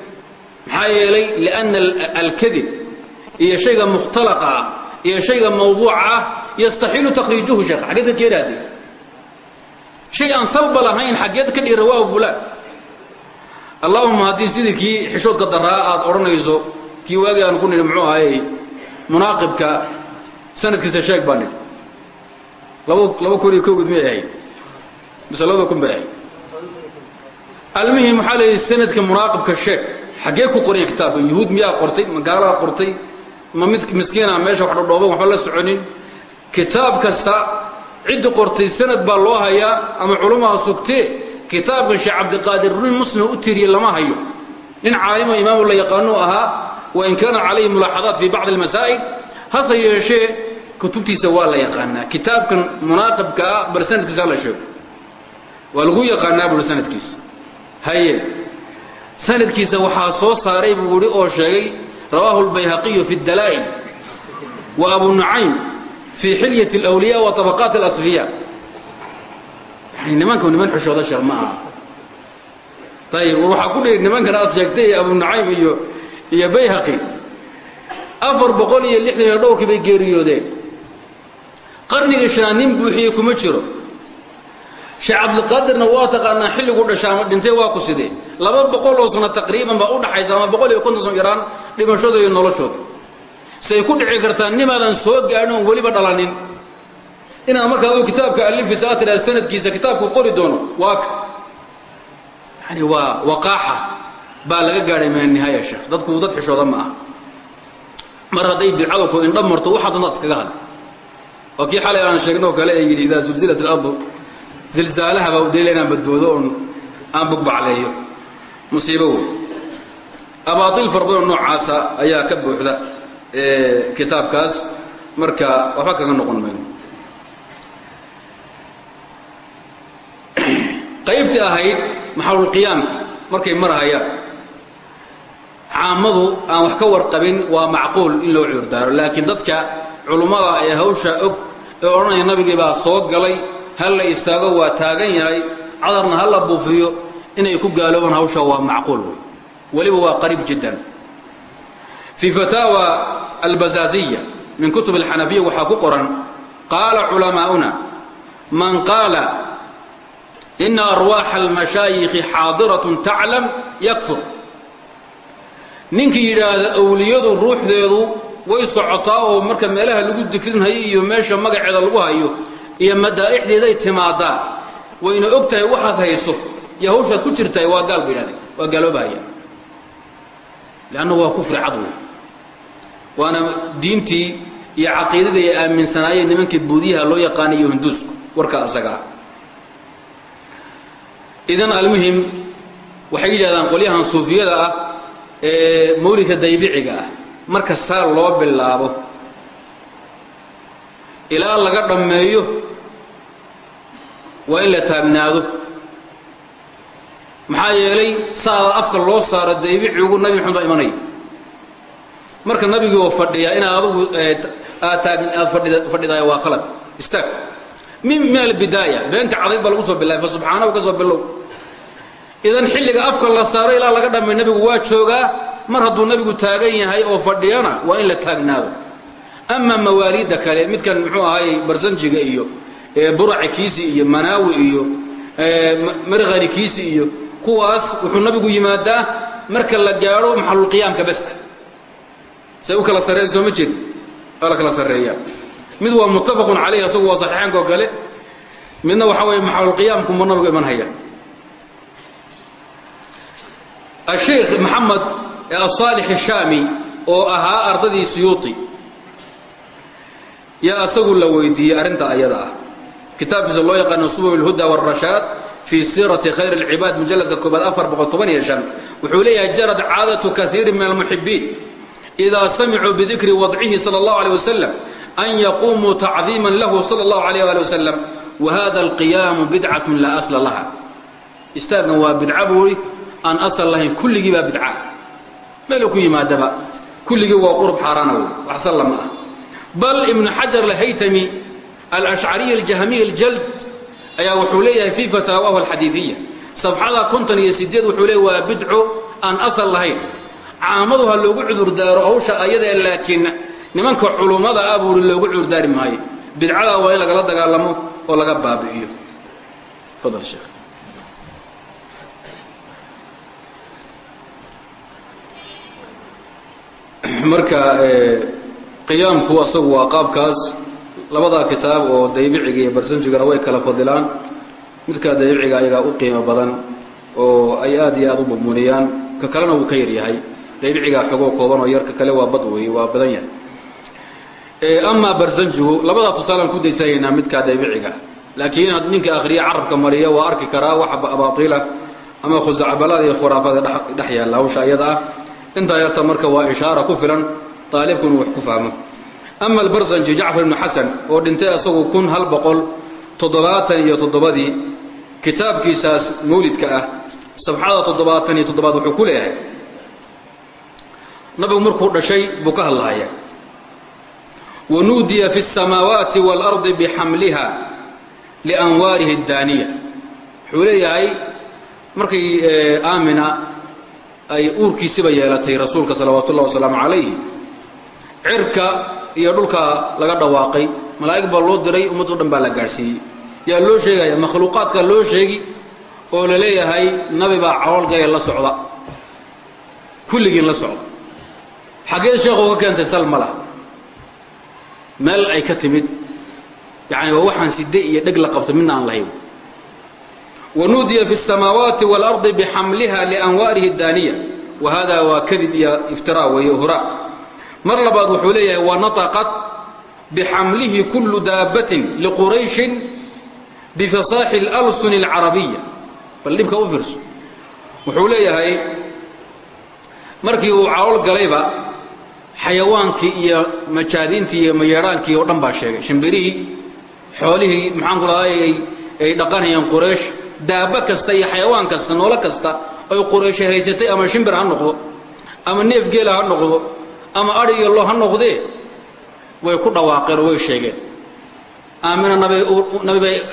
maxaa yeelay lianna alkadib iyo shayga mukhtalaqa ah iyo shayga mawduuca ah yastaxiilu takhriijuhu sheekh xaggeed ka keenaade shay aan salba lahayn xaggeed ka dhiira waa fulaan allahuma haddii sidii kii xishoodka daraa aad odhanayso kii waagii aan ku nidhi muxuu ahayey munaaqibka sanadkiisa sheeg baa nidhi. Laba kun iyo kowgid may ahayd mise labada kun bay ahayd. Almuhim waxaa leeyahy sanadka munaaqibka sheeg xaggee ku qoranya kitaabka yuhuud miyaa qortay ma gaalaha qortay ma mid miskiina meesha wax dhodhooban waxba la soconin. Kitaab kasta ciddi qortay sanad baa loo hayaa ama culumaha sugtee kitaabka sheekh cabdiqaadir nin muslim u tiriye lama hayo nin caalimo imaamu la yaqaanuu ahaa wain kaana calayhi mulaaxadaat fii bacdi almasaa'il hase yeeshee kutubtiisa waa la yaqaanaa kitaabkan munaaqibka ah bal sanadkiisa hala sheego waa lagu yaqaanaa buui sanadkiisa haye sanadkiisa waxaa soo saaray buu ihi oo sheegay rawaahu lbayhaqiyu fi اdalaa'il wa abu nucaym fii xilyat اlawliya wa طabaqaat اlasfiya yani nimanku niman xushooda sheekh ma aha. Ayib waxaa ku dhihi nimankan aad sheegtay abu nucaym iyo iyo bayhaqi. Afar boqol iyo lixdan iyo dhowrkii bay geeriyoodeen. Qarnigii shanaa nin buuxiyey kuma jiro. Sheekh cabdiqaadirna waa taqaanaa xilligu dhasha ama dhintay waa ku sidee. Laba boqol oo sano taqriiban baa u dhaxaysa ama boqol iyo konton sano yaraan dhimashooda iyo noloshooda. Say ku dhici kartaa nimaadan soo gaadhin oon weliba dhalanin inaad markaa adu kitaabka alifisa tidhahda sanadkiisa kitaabku qori doono waa ka. Yani waa waqaaxa baa laga gaadhay min sheekh. Dadku dad xishooda ma ah mar hadday bidcadu ku indha marto waxaa doontaad iskaga hadla waa kii xalay aan sheegnoo kale ee yidhi idaa zulzilat alardu zilzaalaha baa inaan badboodo oon aan bugbacleeyo. Musiibo wey abaatil fara badan noocaasa ayaa ka buuxda kitaabkaas. Marka waxba kaga noqon mayno qaybtii ahayd maxalulqiyaamka markay marahayaan. Caamadu aan wax ka warqabin waa macquul in loo cuurdaaro laakiin dadka culummada ee hawsha og ee odhanaya nabigii baa soo galay ha la istaago waa taagan yahay cadarna ha la buufiyo inay ku gaaloobaan hawsha waa macquul. Wey weliba waa qariib jiddan. Fii fataawa albazaaziya min kutub alxanafiya waxaa ku qoran qaala culamaa'una man qaala ina arwaaxa almashaayikhi xaadiratun taclam yakfur ninkii yidhaahda awliyadu ruuxdeedu way socotaa oo marka meelaha lagu dikrinhayo iyo meesha magaceeda lagu hayo iyo madaa'ixdeeday timaadaa wayna og tahay waxaad hayso iyo hawshaad ku jirtahay waa gaal ba yidhahdeen waa gaaloobahaya leanna waa kufri cad wey waana diintii iyo caqiidadii ay aaminsanaayeen nimankii buudiyaha loo yaqaanay iyo hinduusku warka asaga idan almuhim waxay yidhahdaan qolyahan suufiyada ah ee mawlidka daybiciga ah marka saa loo bilaabo ilaa laga dhammeeyo waa in la taagnaado. Maxaa yeelay saada afka loo saaro daybicigu nabi maxamed baa imanaya marka nabigii oo fadhiya inaad adugu aad taag aad fadhida fadhidaaya waa khalad. Istaag min albidaaya beenta cadayd baa lagu soo bilaabay fa subxaanahu ka soo bilow. Idan xilliga afka la saaro ilaa laga dhammay nebigu waa joogaa mar hadduu nebigu taagan yahay oo fadhiyana waa in la taagnaado. Ama mawaaliidda kale midkan muxuu ahaayey barsanjiga iyo buraci kiisi iyo manaawi iyo markhani kiisi iyo kuwaas wuxuu nabigu yimaadaa marka la gaadho maxalulqiyaamka bas ah. Say u kala sarreeyan soo ma jeed waa la kala sarreeyaa mid waa muttafaqun calayh asagu waa saxiixaanka oo kale midna waxaa weeye maxalulqiyaamku ma nabigu iman haya الشheikh maxamed الصaalح الشhaami oo ahaa ardadii suyuuطi yaa asagu la weydiiyey arrinta ayada ah kitaabkiisa loo yaqaano subul الhuda والrashaad fii siiraةi khayr الcibaad mujaladka koobaad afar boqol toban iyo شhan wuxuu leeyahay jarad caadaة kaثiiri min الmuxibiin إida samicuu bidikri wadcihi salى الlaه عalيه waslم an yaquumuu tacdiima lahu sal اllahu alayh ali wasalam wahada alqiyaamu bidcatu laa asla laha istaaggan waa bidca buui aan asal lahayn kulligii baa bidca meelu ku yimaadaba kulligii waa qurub xaaraana wey wax salla ma ah bal ibnu xajar alhaytami alashcariy aljahmiy aljald ayaa wuxuu leeyahay fii fataawaahu alxadiiiya safxada kontan iyo sideed wuxuu leey waa bidco aan asal lahayn caamaduha loogu cudurdaaro hawsha ayadee laakiin nimanka culummada ah loogu cudurdaari maayo. Bidcadaa waa in lagala dagaalamo oo laga baabi'iyo. Fadal sheekh. Marka qiyaamku asagu waa qaabkaas. Labadaa kitaab oo daybiciga iyo barsanjigana way kala fadilaan midkaa daybiciga ayagaa u qiimo badan oo ay aad iyo aad u mudmuniyaan. Ka kalena wuu ka yaryahay. Daybicigaa xogoo kooban oo yar ka kale waa bad weeye waa badan yahay amaa barsanjigu labadaa tusaalaan ku daysanaynaa midkaa daybiciga. Laakiin ninka akhriya carabka mariya waa arki karaa wax abaatiila ama khusacbalada iyo khuraafada dhex yaalla hawsha ayada ah. Intaa yarta marka waa ishaara ku filan aalibku inuu wax ku fahmo ama albarsanji jacfar ibnu xasan oo dhintay asagu kun hal boqol toddobaatan iyo toddobadii kitaabkiisaas mawlidka ah safxada toddobaatan iyo toddobaad wuxuu ku leeyahay nabigu markuu dhashay buu ka hadlahaya wanuudiya fi الsamaawaati wاlardi bixamliha lianwaarihi اdaaniya wuxuu leeyahay markay aamina ay uurkiisiba yeelatay rasuulka salawaatu ullahi wasalaamu calayh cirka iyo dhulka laga dhawaaqay malaa'ig baa loo diray ummaddo dhan baa la gaadhsiiyey yaa loo sheegaya makhluuqaadka loo sheegi oo la leeyahay nabi baa caloolgaya la socda kulligiin la socda xaggee sheekhu ka keentay sal ma lah meel ay ka timid yacani waa waxaan side iyo dheg la qabtay midna aan lahayn wanuudiya fi الsamaawaati wاlardi bixamliha lianwaarihi اdaaniya wa hada waa kadib iyo iftiraa weeye hura mar labaad wuxuu leeyahay wanataqat bixamlihi kulu daabbatin liqurayshin bifasaaxi اlalsuni اlcarabiya bal dhibka u fiirso wuxuu leeyahay markii uu calool galayba xayawaankii iyo majaadiintii iyo mayeedhaankii oo dhan baa sheegay. Shimbirihii xoolihii maxaan ku lahay ay dhaqanayaan quraysh. Daaba kasta iyo xayawaan kasta noolo kasta ay qurayshe haysatay ama shimbir ha noqdo ama neef geela ha noqdo ama adhi iyo lo ha noqdee way ku dhawaaqeen oo way sheegeen. Aamina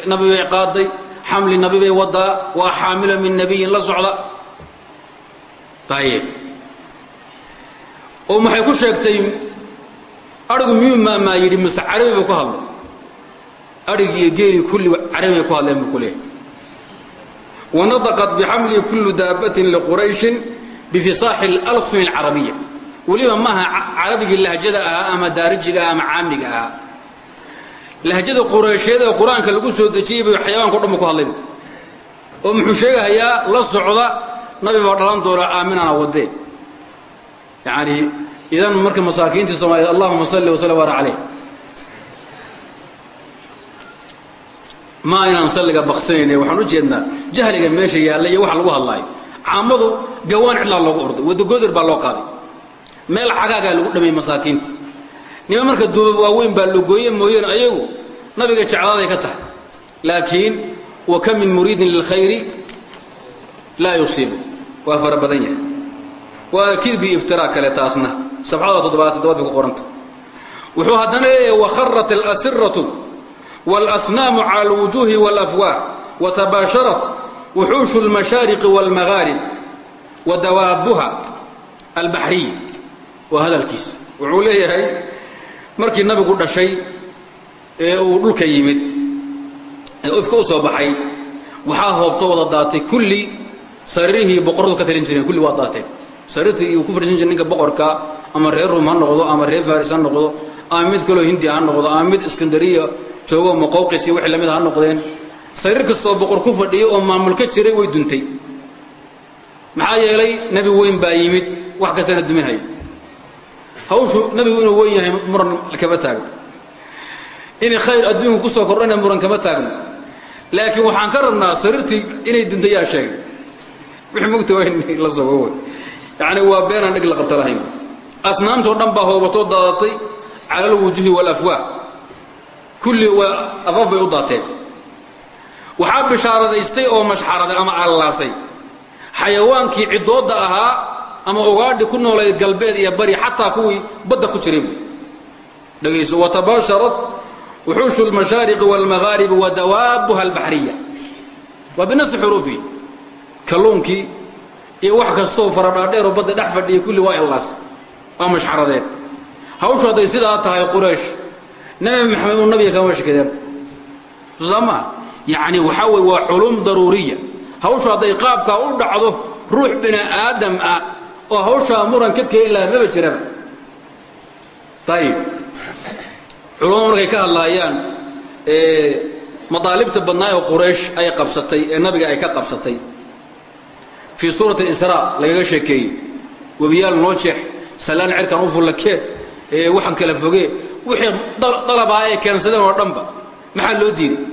nabi bay qaaday xamli nabi bay wadaa waa xaamilo min nabiyin la socda oo maxay ku sheegtay adhigu miyuu maamaa yidhi mise carabi buu ku hadlo adhigi iyo geelii kulli carabi bay ku hadleen buu ku leeyahy wanadaqat bixamlihi kullu daabatin liqurayshin bifisaaxi اlalfin اlcarabiya weliba maaha carabigii lahjada ahaa ama daarijiga ah ama caamiga ahaa. Lahjada quraysheed ee qur'aanka lagu soo dejiyey bay xayawaanka o dhan ba ku hadlayba oo muxuu sheegahayaa la socda nabi baa dhalan doona aaminana wadee yacani idan marka masaakiintii soomaaliyed allahuma salli wasallam baara calayh. Ma inaan salliga baksanayna waxaan u jeednaa jahliga meesha yaalla iyo waxa lagu hadlaayo caamadu gawaan cidlaa loogu orday wadagodir baa loo qaaday. Meel cagaagaa lagu dhamay masaakiinta. Nima marka duubab waaweyn baa logooye mooyeen ayagu nabiga jeclaaday ka tahay. Laakiin wa ka min muriidin lilkhayri laa yusiibu. Waa fara badan yahay waa kidbi iftiraa kale taasna sabxada toddobaad toddobaad bay ku qoranta wuxuu haddana leeyahay wakharat alasiratu wاlasnaamu cala alwujuuhi wاlafwaah watabaasharat wuxuushu اlmashaariqi wاlmaghaarib wa dawaabuha albaxriy waa hadalkiis wuxuu leeyahay markii nabigu dhashay ee uu dhulka yimid ee ifka u soo baxay waxaa hoobto wada daatay kulli sariirihii boqoradu ka talin jireen kulli waa daateen sariirtii uu ku fadhiisan jira ninka boqorka ama reer rum ha noqdo ama reer faris ha noqdo ama mid kaloo hindiya ha noqdo ama mid iskandariya joogo maqowqis iyo wixii la mid ha noqdeen. Sariir kastoo boqor ku fadhiyay oo maamul ka jiray way duntay. Maxaa yeelay nebi weyn baa yimid wax kastana duminhay hawshu nabigu inuu weyn yahay muran kama taagno inay khayr adduunku ku soo kordhana muran kama taagno laakiin waxaan ka rabnaa sariirtii inay duntay yaa sheegay wixii mugta waa in la sogo wey yacni waa beenaan dhig la qabta lahayn. Asnaamtoo dhan baa hoobatoo daadatay cala alwujuhi waalafwaah kulli waa afaf bay u daateen. Waxaa bishaaradaystay oo mashxaraday ama allaasay. Xayawaankii ciddooda ahaa ama ugaadhi ku noolayd galbeed iyo bari xataa kuwii badda ku jiray. Dhegayso watabaasharat wuxuushu اlmashaariqi wاlmaghaaribi wa dawaabuha albaxriya waa binasi xuruufi. Kalluunkii iyo wax kastoo faradhaadheeroo badda dhex fadhiya kulli waa illaas waa mashxaradeen hawshu hadday sidaa tahay quraysh nebi maxamed uu nabiga kama shakadeen. Soo maa yacni waxaa weye waa culum daruuriya. Hawshu hadday qaabkaa u dhacdo ruux bini aadam ah oo hawshaa muran ka keeni laha maba jiraba. Ayib culumada markay ka hadlaayaan madaalibta badnaa ee quraysh ay qabsatay ee nabiga ay ka qabsatay fii suurati israa lagaga sheekeeyey. Webiyaal noo jeex. Sallaan cerkan u fullakee waxaan kala fogee wixii dalabaa ay keensadeen oo dhanba maxaa loo diiday?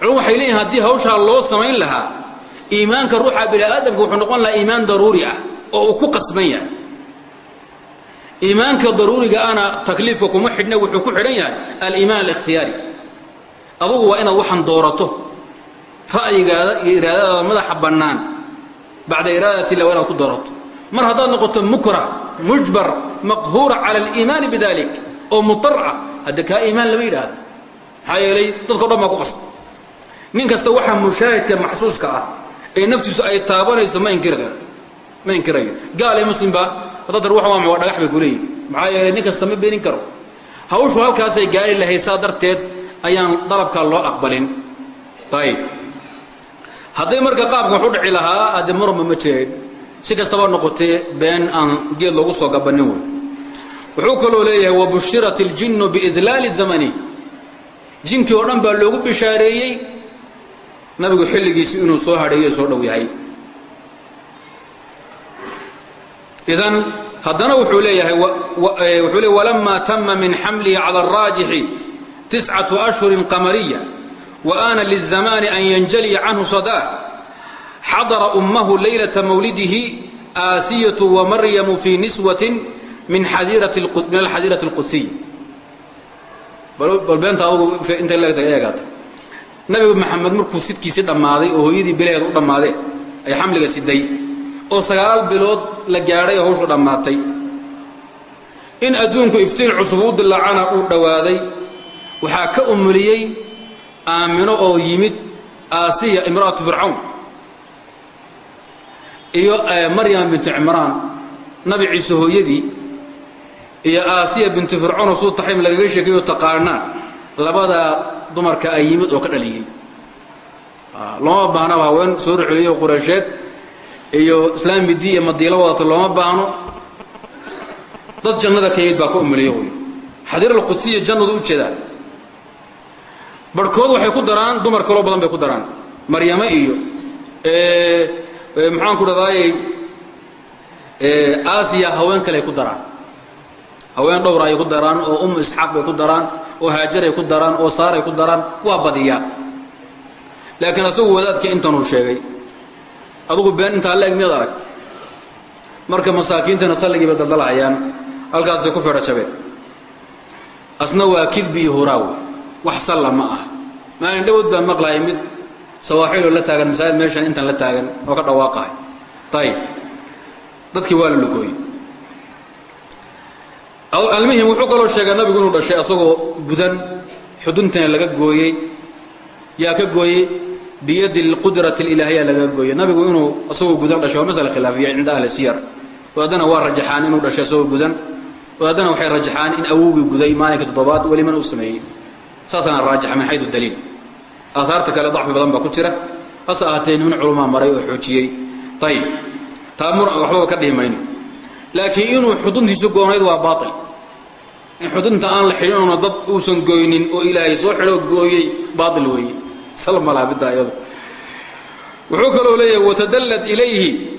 Culum waxay leeyihiin haddii hawshaa loo samayn lahaa iimaanka ruuxa bini aadamka wuxuu noqon lahaa iimaan daruuri ah oo uu ku qasban yahay. Iimaanka daruuriga ana takliifka kuma xidhna wuxuu ku xidhan yahay aliimaan alikhtiyaari. Adugu waa inaad waxaan doorato ra'yigaada iyo iraadadaada madaxa bannaan. Bacda iraadat illah waa inaad ku doorato. Mar haddaad noqoto mukrah mujbar maqhuura cala aliimaani bidalik oo mutar ah hadde kaa iimaan lama yidhaahda maxaa yeelay dadkao dhan baa ku qasba nin kasta waxaa mushaahidka maxsuuska ah ee naftiisu ay taabanayso ma inkirayo ma inkirayo gaal iyo muslimba haddaad tar wax waa dhagax bay ku leeyihiin maxaa yeelay nin kasta ma beenin karo. Hawshu halkaasay gaari lahayd saa darteed ayaan dalabkaa loo aqbalin. Ayib hadday marka qaabka wax u dhici lahaa haddee muranba ma jireen si kastaba noqotee been aan geed loogu soo gabannin wey wuxuu kaloo leeyahay wabushirat اljinnu biidlaali zamani jinkii oo dhan baa loogu bishaareeyey nabigu xilligiisi inuu soo hadheeyo soo dhow yahay idan haddana wuxuu leeyahay wuxuu leey walamaa tama min xamlihi cala الraajixi tiscaةu ashhurin qamariya وآna للزمان أn ينجليa canه صداه xadra أmه laylaة mawlidihi آasية وmaryم في نisوة min الxadiiraة الqudsiy bal beenta adugu intay leegtahay eegaata nabigu maxamed markuu sidkiisii dhammaaday oo hooyadii bilaheed u dhammaadeen ay xamliga siday oo sagaal bilood la gaadhay oo hawshu dhammaatay in adduunku iftiin cusub u dilaacana uu dhowaaday waxaa ka umuliyey aamino oo yimid aasiya imra'atu fircawn iyo maryam bintu cimraan. Nabi ciise hooyadii iyo aasiya bintu fircawn oo suu taxriim lagaga sheekeeyo taqaanaan labadaa dumarka ay yimid oo ka dhaliyey looma baahnaba haween soo ruxuliyo qureysheed iyo islaam midi iyo madiilo wadata looma baahno. Dad jannada ka yimid baa ka umuliyo wey xadiir alqudsiya jannadu u jeedaa barhkood waxay ku daraan dumar kaloo badan bay ku daraan. Maryamo iyo maxaan ku dhadaayey aasiya haween kale ay ku daraan. Haween dhowr ayay ku daraan oo umu isxaaq bay ku daraan oo haajaray ku daraan oo saaray ku daraan waa badiyaa. Laakiin asagu wadaadka intanuu sheegay. Adugu been intaa la eg miyaad marka masaakiintana salligii bay daldalhayaan halkaasay ku fedho asna waa kidbi iyo huraawe wax salla ma ah. Maalin dhowod baan maqlahay mid sawaaxiloo la taagan masaajid meeshan intan la taagan oo ka dhawaaqahay ayib dadkii waa la lugooyey. Almihim wuxuu kaloo sheegay nabigu inuu dhashay asagoo gudan xuduntina laga gooyey yaa ka gooyey biyadi lqudrati ilaahiya laga gooyey. Nabigu inuu asagoo gudan dhashay waa masala khilaafiya cinda ahli siyar. Wadaadana waa rajaxaan inuu dhashay asagoo gudan. Wadaadana waxay rajaxaan in awowgii guday maalinka toddobaad weliman uu sameeyey saasana raajaxa min xayu daliil. Aaaarta kale dacfi badan baa ku jira. Hase ahaatee niman culamaa maray oo xoojiyey. Ayib taa mur waxbaba ka dhihi laakiin inuu xuduntiisu goonayd waa baail in xudunta aan la xidhin oona dad uusan goynin oo ilaahay soo xidhoo gooyey baail weeye. Sal iyadu wuxuu kaloo leeyahay watadallad ilayhi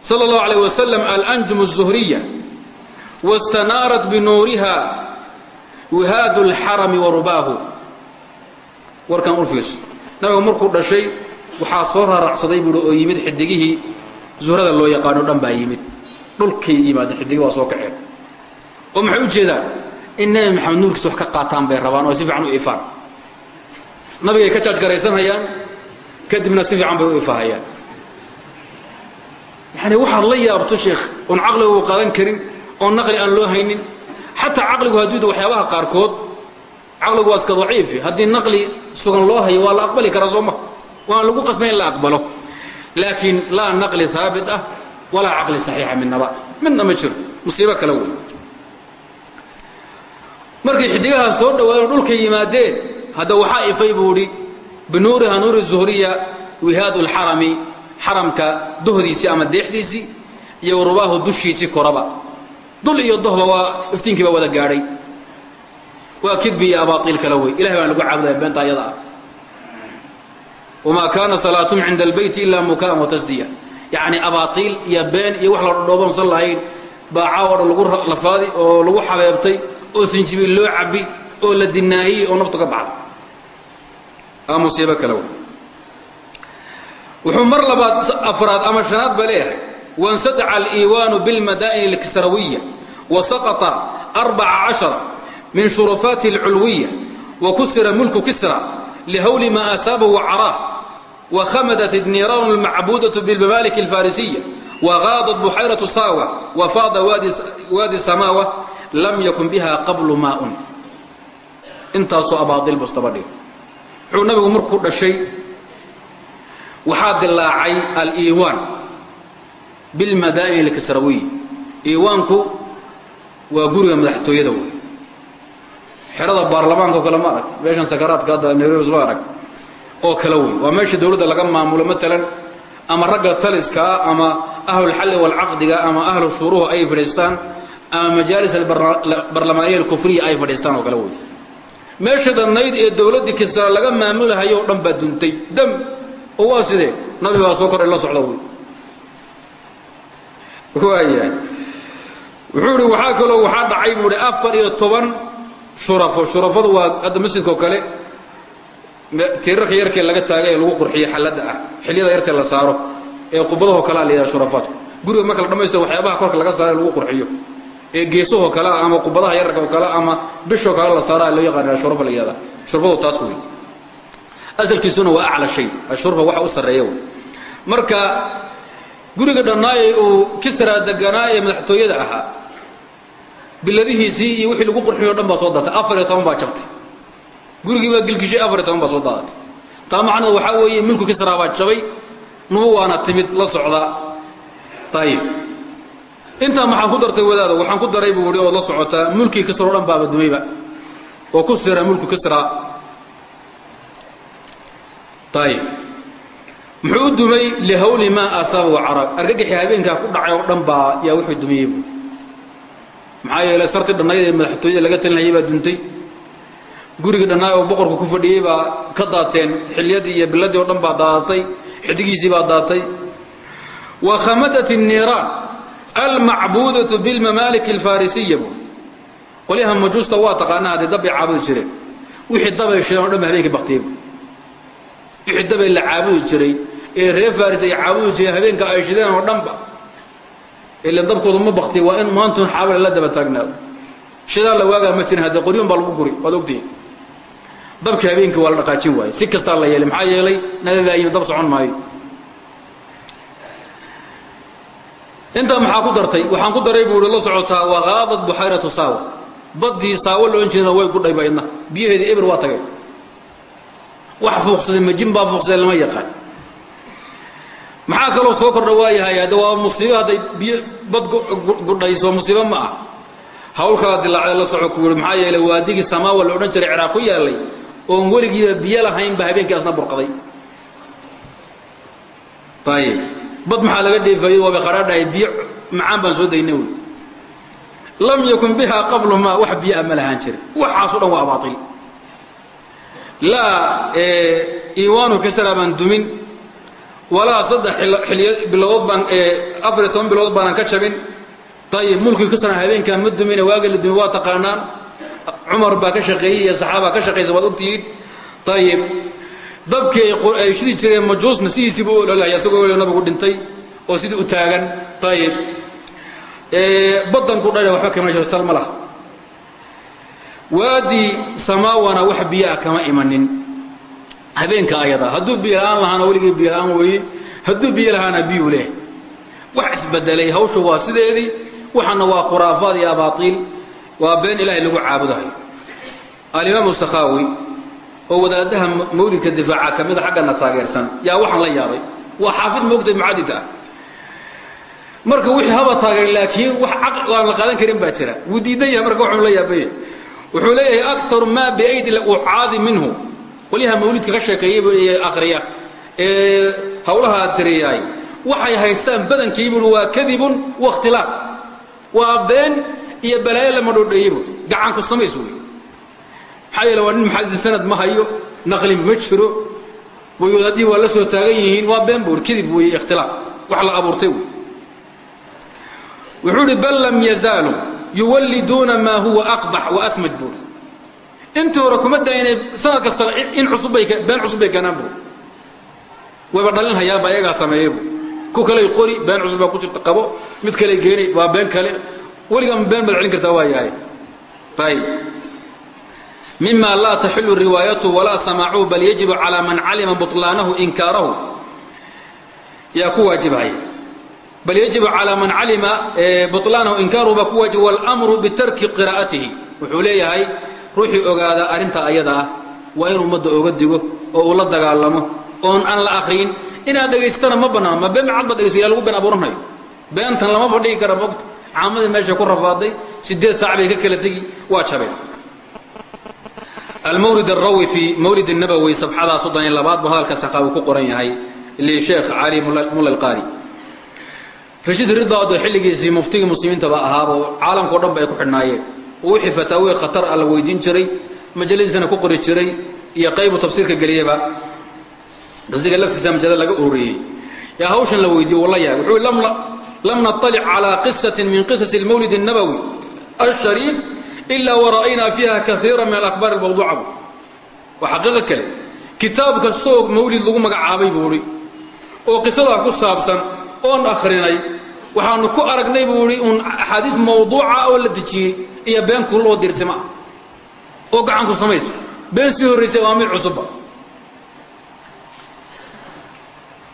sala allahu alayh wasalam alanjum الzuhriya wastanaarat binuuriha wihaadu اlxarami wa rubaahu warkan u fiirso nabigu markuu dhashay waxaa soo raaracsaday buuhi oo yimid xidigihii zuhrada loo yaqaano dhan baa yimid dhulkay yimaadeen xidigi waa soo kaceen oo maxay u jeedaan in nebi maxamed nuurkiisa wax ka qaataan bay rabaan oo si fiican u ifaan nabigay ka jaajgaraysanhayaan kadibna si fiican bay u ifahayaan yani waxaad la yaabto sheekh oon caqliga u qaadan karin oon naqli aan loo haynin xataa caqligu hadduuda waxyaabaha qaarkood caqligu waa iska daciifi. Haddii naqli sugan loo hayo waa la aqbali karaa soo ma. Lagu qasbay in la aqbalo. Laakiin laa naqli haabit ah walaa caqli saxiixa midnaba. Midna ma jiro. Musiibo kale wey markay xidigaha soo dhawaadeen dhulka yimaadeen hadda waxaa ifay buu idhi binuuriha nuuri zuhriya wihaadu lxarami xaramka dohdiisii ama deexdiisii iyo rubaahu dushiisii koraba dul iyo dohba waa iftiinkii baa wada gaadhay. Waa kidbi iyo abaaiil kale wey. Ilahay baan lagu caabudaya beenta ayada. Ah wamaa kaana salaatum cinda albeyti ilaa mukaan watasdiya yacni abaaiil iyo been iyo wax la dhodhoobansan lahayn baa caawa dhan lagu lafaadi oo lagu xabeebtay oo sinjibiil loo cabbi oo la dinaahiyey oo naftu ka baxda aa musiibo kale wey. Wuxuu mar labaad afraad ama shanaad ba leeyahay wansadaca aliiwaanu bilmadaa'in alkisrawiya wa saqطa arbaca cashara min shurufaati اlculwiya wa kusira mulku kisra lihawli ma asaabahu wacaraah وhmدت النيrان المacbudaة بالممالك الفاrسية وغاaضت بحyرة sاوة وفاض wاdي سmاوة لم ykن بها qبل mاء intaasoo abaail bu isdabadhig wuxuu nabigu markuu dhashay waxaa dilaacay alإiwaan bilmadaa'in alkasrawiy iiwaanku waa guriga madaxtooyada wey xerada baarlamaanka oo kale ma aragta meeshan sakaraadka hadda nairobi sma arag oo kale wey waa meesha dowladda laga maamulo matalan ama ragga taliskaa ah ama ahlulxalli waalcaqdiga ah ama ahlu ay fadhiistaan ama majaalis albarlamaaniya alkufriya ay fadhiistaan oo kale wey meesha dadnayd ee dowladdii kisra laga maamulahayo o dhan baa duntay. Dam! Oo waa sidee nabi soo kordhay la socda wey wuxuu ihi waxaa kaloo waxaa dhacay buu ihi afar iyo toban shurafo. Shurafadu waa hadda masjidka oo kale tiirarka yarkee laga taagay ee lagu qurxiyo xalladda ah xilyada yartee la saaro ee qubadahoo kalea la yidhaha shurafaadku. Guriga marka la dhamaysto waxyaabaha korka laga saaro ee lagu qurxiyo ee geesahoo kale ama qubadaha yararka oo kale ama bishoo kale la saara loo yaqaana shurafa la yihahda shurfadu taas wey asalkiisuna waa acla shay. Ashurfa waxa u sarreeya wey marka guriga dhannaayey uu kisra deganaa ee madaxtooyada ahaa biladihiisii iyo wixii lagu qurxiyo o dhan baa soo dartay afar iyo toban baa jabtay. Gurigii baa gilgishay afar iyo toban baa soo daadatay. Taa macnada waxaa weeye milku kisraa baa jabay nubu waana timid la socdaa ayib intaa maxaan ku dartay wadaada waxaan ku daray buu ihi ood la socotaa mulkii kisra o dhan baaba dumayba oo ku sira mulku kisra ayib muxuu u dumay lihawli maa asaabahu carab argagixii habeenkaa ku dhacay oo dhan baa yaa wuxuu dumiyey buu maxaa yeelay sartii dhannayd ee madaxtooyada laga talinayay baa duntay gurigii dhannaay oo boqorku ku fadhiyey baa ka daateen xilyadii iyo biladii o dhan baa daadatay xidigiisii baa daatay wa khamadat الniiraan almacbuudatu bilmamaalik اlfarisiya bu qolyaha majuusta waa taqaanaa haddee dabbay caabudi jireen wixii dabay shideen o dhan ba habeenkii baktiyeybu wixii dabay la caabudi jiray ee reer faris ay caabudi jireen habeenka ay shideen oo dhanba. Ilan dabkooda ma baktiya waa in maantun xaabale la daba taagnaado. Shidaa la waagaa ma jirin haddee qoryun baa lagu guri waad ogtihin dabkii habeenkii waa la dhaqaajin waaye si kastaa la yeelay maxaa yeelay nabibaayi dab socon maayo. Intaa maxaa ku dartay? Waxaan ku daray buu ihi la socotaa waqaadad buxayratu saawa baddii saawo la odhan jirana way gudhay ba idna biyaheedii ebr waa tagay. Wax fuuqsaday majin baa fuuqsaday lama yaqaan maxaa kaloo soo kordha waayahay? Hadde waa musiibo hadday biyo bad gudhayso musiibo ma ah hawl kala dilaacday la soco ku yihi maxaa yeelay waadigii samaawa la odhan jiray ciraaq ku yaallay oon weligiiba biyo lahaynba habeenkii asna burqaday. Ayib bad maxaa laga dheefayey waaba qaraadhahay biyo macaan baan soo daynay wy lam yakun biha qablu ma wax biyoa ma lahaan jirin. Waxaaso dhan waa baail laa iiwaanu kasra baan dumin walaa saddex bilood baan afariyo toban bilood baanan ka jabin. Ayib mulkii kasran habeenkaa ma dumine waaga la dumi waa taqaanaan. Cumar baa ka shaqeeyey iyo saxaabaa ka shaqaysa waad ogtihiin. Ayib dabkii ay shidi jireen majuusna sidiisii buu ololaya isagoo weli nabigu dhintay oo sidii u taagan. Ayib badanku dhan waxba kama jiro sal ma laha waadii samaawana wax biyo ah kama imanin habeenka ayada hadduu biyo la'aan lahaana weligii biyo la'aan weeye hadduu biyo lahaana biyuu leh. Wax isbedelay hawshu waa sideedii waxaana waa khuraafaad iyo abaaiil waa been ilaahay lagu caabudahay alimaamu sakhaawi oo wadaadaha mawlidka difaaca ka mida xaggana taageersan yaa waxaan la yaabay waa xaafid moogtay mucadid ah. Marka wixii haba taageer laakiin wax aan la qaadan karin baa jira. Wuu diidan yahay marka waxuu la yaabaya wuxuu leeyahay akaru maa biaydi ucaadi minhu qolyaha mawlidka ka sheekeeyayb ee akhriya ee hawlaha tiriyaay waxay haystaan badankii buui waa kadibun wakhtilaaq waa been iyo balaayo lama dhodheeye bu gacanku samays wey maxaa yeele waa nin maxadid sanad ma hayo naqli ma jiro way wadaadihii waa la soo taagan yihiin waa been buui kadib weeye ikhtilaaq wax la abuurtay wey wuxuu uhi bal lam yazaaluu yuwalliduuna maa huwa aqbax wa asmaj buuri intii hore kuma daa inay sanad kasta in cusubbay been cusub bay keenaan buuri wayba dhalin hayaanba ayagaa sameeyey bu ku kaley qori been cusub baa ku jirta qabo mid kale geeni waa been kale weligaan been baad celin kartaa waa yahay ayib mima laa taxilu riwaayatu walaa samaacuhu bal yajibu calaa man calima buطlaanahu inkaarahu yaa ku waajibhaya bal yajibu calaa man calima buطlaanahu inkaaruhu baa ku waajib wاlmru bitarki qiraa'atihi wuxuu leeyahay ruuxii ogaada arrinta ayada ah waa in ummadda oga digo oo uu la dagaalamo oon aan la akhriyin. Inaad dhegaystana ma bannaan been cadda dhegaysto yaa lagu been abuuranayo. Beentan lama fadhigi kara mogta caamadii meesha ku rafaaday sideed saac bay ka kala tegi waa jabeen almawlid alrawi fii mawlid الnabowi safxada soddon iyo labaad buu hadalka sakaawi ku qoran yahay lisheekh cali mulla alqaari rashiid ridaado xilligiisii muftigii muslimiintaba ahaaba oo caalamkao dhan ba ku xidhnaayeen wixii fataawiye khatar ah la weydiin jiray majaladiisana ku qori jiray iyo qaybu tafsiirka geliyaba tafsiirka laftiisa majalada laga ururiyey yaa hawshan la weydiiye walla yahay wuxuu lam naطalic calى qisaة min qisas اlmawlid الnabowi الshariif إila wara'aynaa fiiha kaiira min alahbaar اlmawduuca bu waa xaqiiqo kale kitaab kastoo mawlid lagu magacaabay buu ihi oo qisadaa ku saabsan oon akhrinay waxaanu ku aragnay buu ihi uun axaadiid mawduuca oo la dejiyey iyo been kulul oo dirsima oo gacanku samaysa. Been sii horraysay waa mid cusubba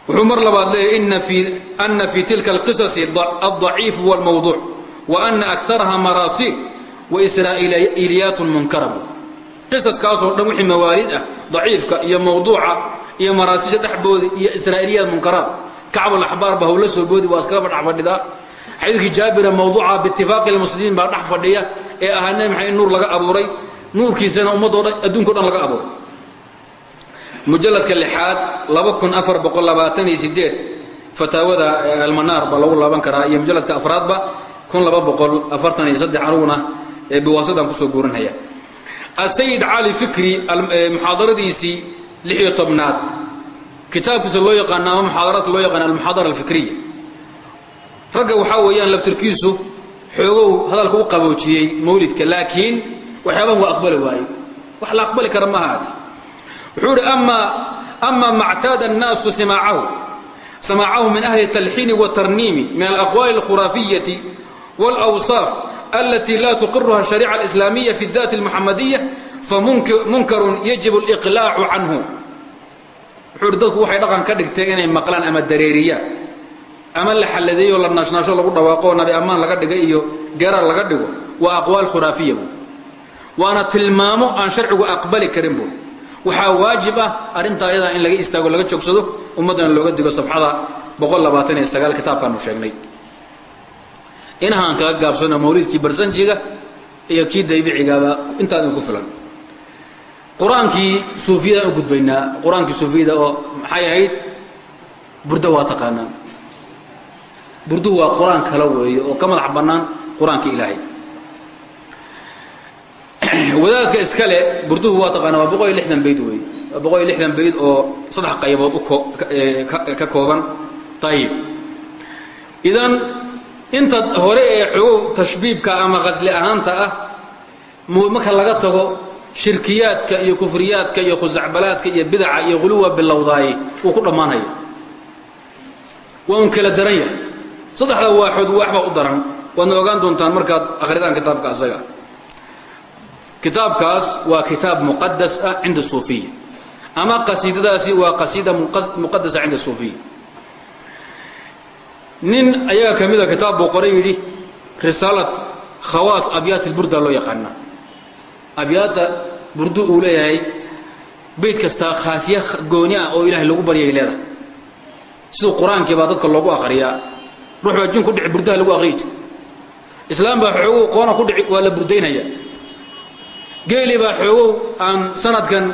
wuxuu mar labaad leeyahy ana fii tilka alqisasi alضaciif huwa اlmawduuc wa ana akaraha maraasiil waisraa'iiliyaat munkarabu qisaskaasoo dhan wixii mawaalid ah daciifka iyo mawduuca iyo maraasisha dhexbooda iyo israa'iliyaad munkaraad kacbul axbaar baa howla soo boodi waa iskaba dhex fadhidaa xadiidkii jaabira mawduuca biitifaaqi lmuslimiin baa dhex fadhiya ee ahaa nebi maxamed in nuur laga abuuray. Nuurkiisana ummadoo dhan adduunko dhan laga abuuray. Mujalladka lixaad fataawada almanaar baa lagu laaban karaa iyo mujalladka afraadba aniguna biwaasadaan ku soo guurinhaya asayid cali fikri muxaadaradiisii lix iyo tobnaad. Kitaabkiisa loo yaqaano ama muxaadaraadka loo yaqaano almuxaadara alfikriya ragga waxaa weeyaan laftirkiisu xoogow hadalka u qaboojiyey mawlidka laakiin waxyaabahan waa aqbali waaye wax la aqbali kara maaha ati wuxuu ihi ama ama ma اctaada الnaasu simaacahu samaacahu min ahli الtalxiini والtarniimi min alaqwaali اlkhuraafiyati wاlأwصاaf alati la tuqiruha الشhariica الإslaamiya fi الذat الmuxamadiya famunkarun yajib اlإqlaacu canhu wuxuu ihi dadku waxay dhaqan ka dhigteen inay maqlaan ama dareeriyaan ama la xaladeeyo la naashnaasho lagu dhawaaqo nabi ammaan laga dhigay iyo gerar laga dhigo waa aqwaal khuraafiya bu waana tilmaamo aan sharcigu aqbali karin bu waxaa waajib ah arrintaa ayadaa in laga istaago laga joogsado ummaddana looga digo safxada kitaabkaanu sheegnay. Inahaan kaga gaabsano mawlidkii barsanjiga iyo kii daybicigaaba intaa idinku filan. Qur'aankii suufiyadaan u gudbaynaa qur'aankii suufiyada oo maxay ahayd? Burda waa taqaanaan burduhu waa qur'aan kale weeye oo ka madax bannaan qur'aanka ilaahay. Wadaadka iskale burduhu waa taqaana waa boqol iyo lixdan bayd wey waa boqol iyo lixdan bayd oo saddex qaybood u ka kooban. Ayib idan inta hore ee xogow tashbiibka ama qasli ahaanta ah marka laga tago shirkiyaadka iyo kufriyaadka iyo khusacbalaadka iyo bidaca iyo huluwa bilowdaaye wuu ku dhammaanaya waa un kala daran yahay saddexda waaxood waxba u daran. Waadna ogaan doontaan markaad akhridaan kitaabka asaga. Kitaabkaas waa kitaab muqadas ah cinda suufiya ama qasiidadaasi waa qasiida muqadasa cinda suufiya nin ayaga ka mida kitaab buu qoray yidhi risaalat khawaas abyaat burda loo yaqaana abyaadda burdu uu leeyahay beyd kastaa khaasiye gooni ah oo ilaahay lagu baryay leedahay. Siduu qur'aankii baa dadka loogu akhriyaa ruux baa jin ku dhici burdaha lagu akhriyi jir islaam baa xoogow qoona ku dhici waa la burdaynaya. Geeli baa xoogow aan sanadkan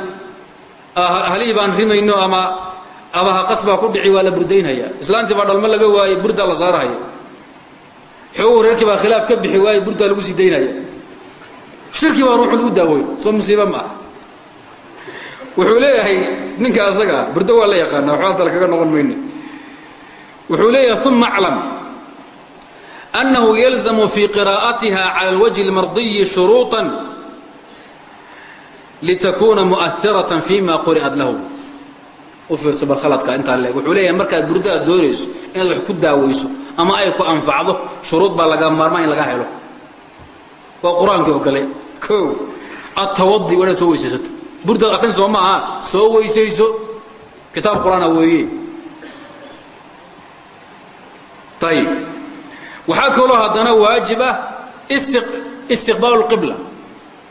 halihii baan rimayno ama abahaqas baa ku dhici waa la burdaynhaya islaantii baa dhalmo laga waayey burdaa la saarahaya. Xoogow reerkii baa khilaaf ka bixi waayey burdaa lagu sii daynaya. Shirki baa ruuxu lagu daawoy soo musiiba ma ah wuxuu leeyahay ninka asagaa burdo waa la yaqaana waxba halta kaga noqon mayne wuxuu leeyahay uma aclam أنه يلزم في قراءتها على الوجه المرضي شروطا لتكون مؤثرة فيما قرئت له ufiirso bal khaladka intaa leeg wuxuu leeyahay markaad burdaad doonayso inaad wax ku daawayso ama ay ku anfacdo shuruud baa laga maarmaa in laga helo waa qur-aankii oo kale o atawadi waa inaad soo weysaysato burdaad akrin soo ma aha soo weysayso kitaab qur-aana weeye ayib waxaa kaloo haddana waajib ah istiqbaalu اlqibla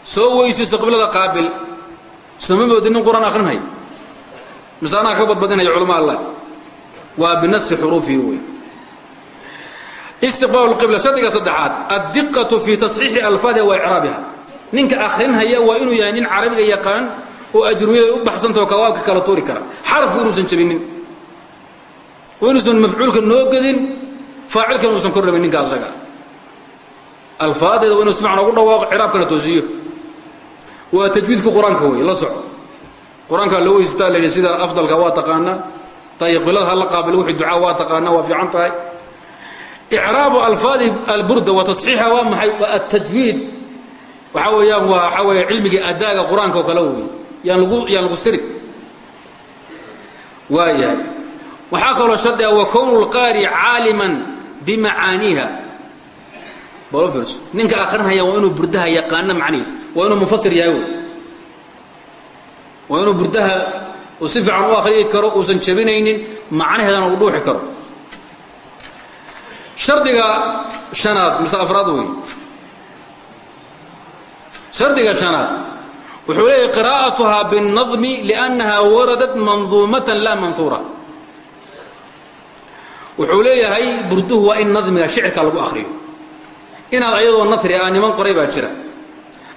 soo weysayso qiblada qaabil. Sama moodi nin qur'aan akrinhay mise anaa ka badbadinaya culama allah waa binasi xuruufihi wey istiqbaalu اlqibla shardiga saddexaad. Addiqatu fi tasxiixi alfaadiha wa icraabiha ninka akrinhaya waa inuu yahay nin carabiga yaqaan oo ajrumiyada u baxsantao kawaabka kala tuuri kara. Xarafku inuusan jabinin. Oo inuusan mafcuulka noo gedin faacilkan uusan kor rabin ninka asaga. Alfaadeeda waa inu si macna ugu dhawaaqo ciraabkana toosiyo. Waa tajwiidka qur'aanka wey la soco. Qur'aankaa loo weysastaa la yidhi sida afdalka waa taqaanaa ayib qilada ha la qaabilo wixii ducaa waa taqaanaa waa fiican tahay. Icraabu alfaadi alburda wa tasxiixa waa maxay? Waa atajwiid waxaa weeyaan waa waxaa weeye cilmigii adaaga qur'aanka oo kale wey yaan lagu yaan lagu siri. Waa yahay waxaa kaloo shardi ah wa kownu lqaari caaliman bimacaaniiha balo fiirso ninka akhrinhaya waa inuu burdaha yaqaano macnihiisa. Waa inuu mufasir yahay. Waa inuu burdaha uu si fiican u akhriyi karo uusan jabinaynin macnaheedana uu dhuuxi karo. Shardiga shanaad mise afraad wey shardiga shanaad wuxuu leeyahy qiraa'atuhaa biاnnadmi liannaha waradat manduumatan laa manhuura wuxuu leeyahay burduhu waa in nadmiga shicirka lagu akhriyo. Inaad ayadoo natri ah niman qoray baa jira.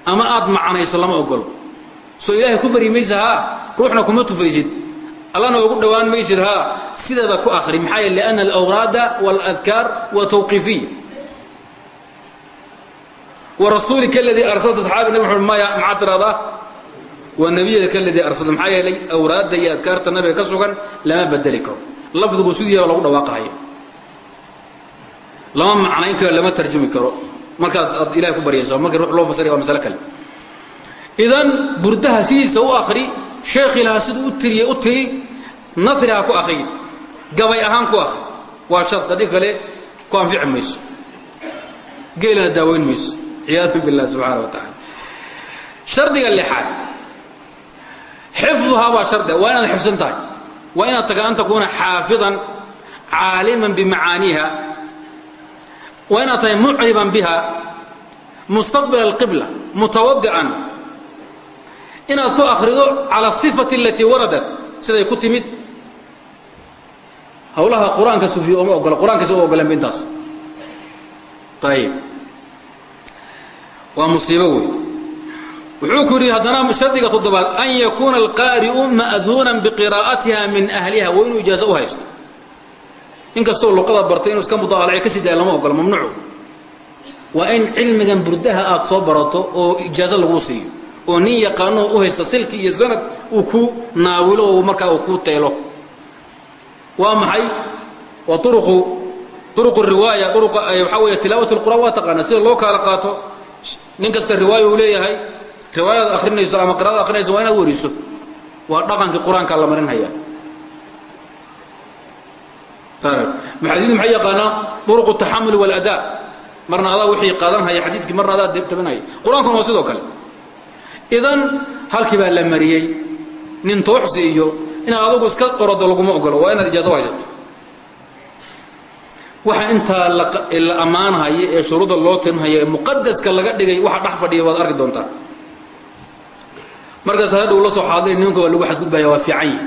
Ama aad macnayso lama ogolo soo ilaahay ku bari haa? Ruuxna kuma tufaysid. Allana ugu dhowaan maysid haa? Sideeda ku akhri. Maxaa yeele lianna alawraada waaladkaar waa tawqiifiya warasuulika aladii arsalta saxaabi nabi muxamed maya maxaa tiraahdaa waa nebiyada kaladii arsalta. Maxaa yeelay awraadda iyo adkaarta nabiga ka sugan lama bedeli karo lafdigu sidiiba lagu dhawaaqahayo lama macnayn karo lama tarjumi karo. Markaad aad ilahay ku baryaysa marka ruux loo fasiraya waa masale kale. Idan burdaha sidiisa u akri sheekhi lahaa siduu u tiriyey u tiri nasri ha ku akriy gabay ahaan ku akri waa shar haddii kale ku anfici mayso. Geelana daaweyn mayso. Ciyaadan billah subxaana wa tacaala shardiga lixaad. Xifduhaa baa shardi waa inaad xifsan tahay waa inaad taga an takuuna xaafidan caaliman bimacaaniiha waa inaad tahay mucriban biha mustaqbila alqibla mutawadican inaad ku akhrido cala asifati alatii waradat siday ku timid. Hawlaha qur'aanka sufiya oma ogola qur'aankiisa u ogoleen ba intaas ayib waa musiibo wey wuxuu ku yidhi haddana shardiga toddobaad an yakuuna alqaari'u ma'duunan biqiraa'atiha min ahliha. Waa inuu ijaazo u haysto. In luqada bartay inuu iska mudaalace ka sii daaya lama ogola mamnuucu waa in cilmigan burdaha aad soo barato oo ijaazo laguu siiyo oo nin yaqaano u haysta silki iyo sanad uu ku naawilo oo markaa uu ku teelo. Waa maxay? Waa uruqu uruqu riwaaya uruqa waxaa weeye tilaawat alqur'aan waa taqaana sida loo kala qaato. Nin kasta riwaaya uu leeyahay riwaayadaad akhrinayso ama qira'ada akhrinayso waa inaad wariso. Waa dhaqankii qur'aanka la marinhaya. Muxadidiin maxay yaqaanaa uruqu taxamul waladaa marna adaa wixii qaadanhaya xadiidkii marna adaa tabinhaya qur'aankuna waa sidoo kale. Idan halkii baa la mariyey. Nin tooxsi iyo inaad adugu iska orodo laguma ogolo. Waa inaad ijaazo haysato waxa intaa la ammaanhaya ee shuruudda loo tirinhaya ee muqadaska laga dhigay waxa dhex fadhiya waad arki doontaa markaas hadhow la soo xaadlay nimanka waa lagu xadgudbaya waa fiican yi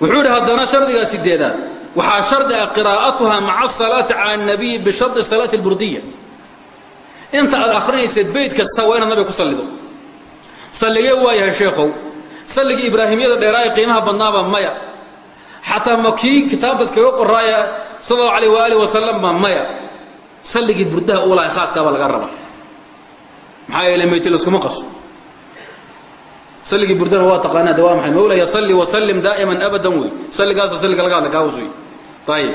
wuxuu yidhi haddana shardigaa sideedaad waxaa shardi ah qiraa'atuha maca asalaati cala الnabiy bishardi salaati اlburdiya inta aad akhrinaysaed beyt kasta waa inaad nabiga ku sallido salligee waa yahay sheekhow salligii ibraahimyada dheeraaye qiimaha badnaaba maya xataa ma kii kitaabkas kaga qoraaya sal allahu alayh waaalih wasalam ba maya salligii burdaha u lahay khaaskaabaa laga raba maxaa yeele meyti laskuma qaso. Salligii burdana waa taqaanaa de waa maxay mawlaya salli wasallim daa'iman abadan wey. Salligaasa salliga laga hadla kaawus wey ayib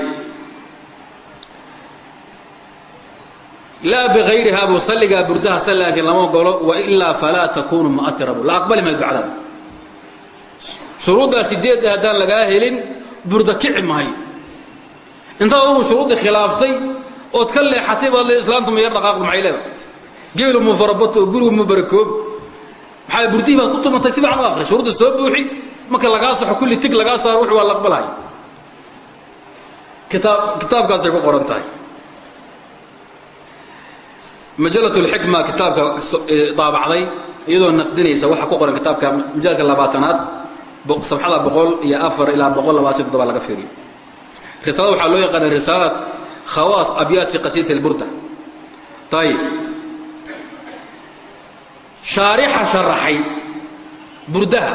laa bikayrihaa buu salligaa burdaha salligaanki lama ogolo wailaa falaa takunu mu'asira bu la aqbali maayo ducadaada shuruuddaa sideedda haddaan lagaa helin burda kici maayo. Intaad adugu shuruuddii khilaaftay ood ka leexatay baad le islaantu ma yar dhaqaaqdu maxay leedahay geelu mu farabato oo gurigu mu barakoob maxaa burdihii baad ku tumantay si fiican u akhri shuruudda soo buuxi marka lagaa saxo kulli tig lagaa saaro wux waa la aqbalaya kitaab kitaabkaasay ku qoran tahay. Majalat lxikma kitaabka daabacday iyadoo naqdinaysa waxaa ku qoran kitaabka majaalka labaatanaad sabxada boqol iyo afar ilaa boqol labaatan toddoba laga fiiriyo. Risaalada waxaa loo yaqaana risaalat khawaas abyaati qasiidati lburda ayib shaarixa sharaxay burdaha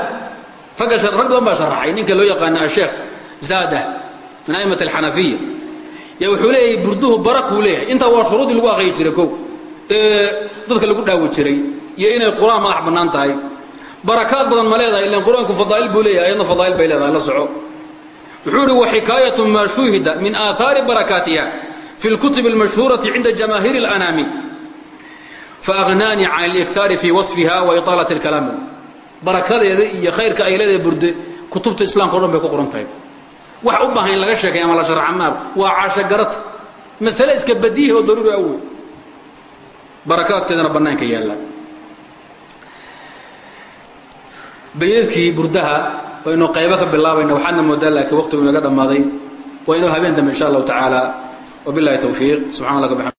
ragga rag badan baa sharaxay ninka loo yaqaana asheekh zaadah min a'imat alxanafiya yaa wuxuu leeyahay burduhu barakuu leeyahay intaa waa shuruudii lagu aqriyi jiray kow ee dadka lagu dhaawi jiray iyo inay qur-aan madax bannaan tahay barakaad badan ma leedahay ilan qur-aanku fadaa'il buu leeyahay ayadna fadaa'il bay leedahay la soco wuxuu ihi waxikaayatu maa shuhida min aahaari barakaatiha fi اlkutubi اlmashhuurati cinda jamaahiiri اlanaami faagnaanii can اliktaari fi wasfiha wa iطaalat اlkalaam barakadeeda iyo khayrka ay leedahay burde kutubta islamka o dhan bay ku qoran tahay wax u baahan in laga sheekay ama la sharxa maab waa caashogarata masale iska badiihi oo daruuri awey barakaadkeedana bannaanka yaalla bayadkii burdaha waynu qaybo ka bilaabayna waxaadna moodaa laakiin waqtigu inaga dhammaaday waa inuu habeen dambe insha allahu tacaala wabillahi towfiiq subxana allah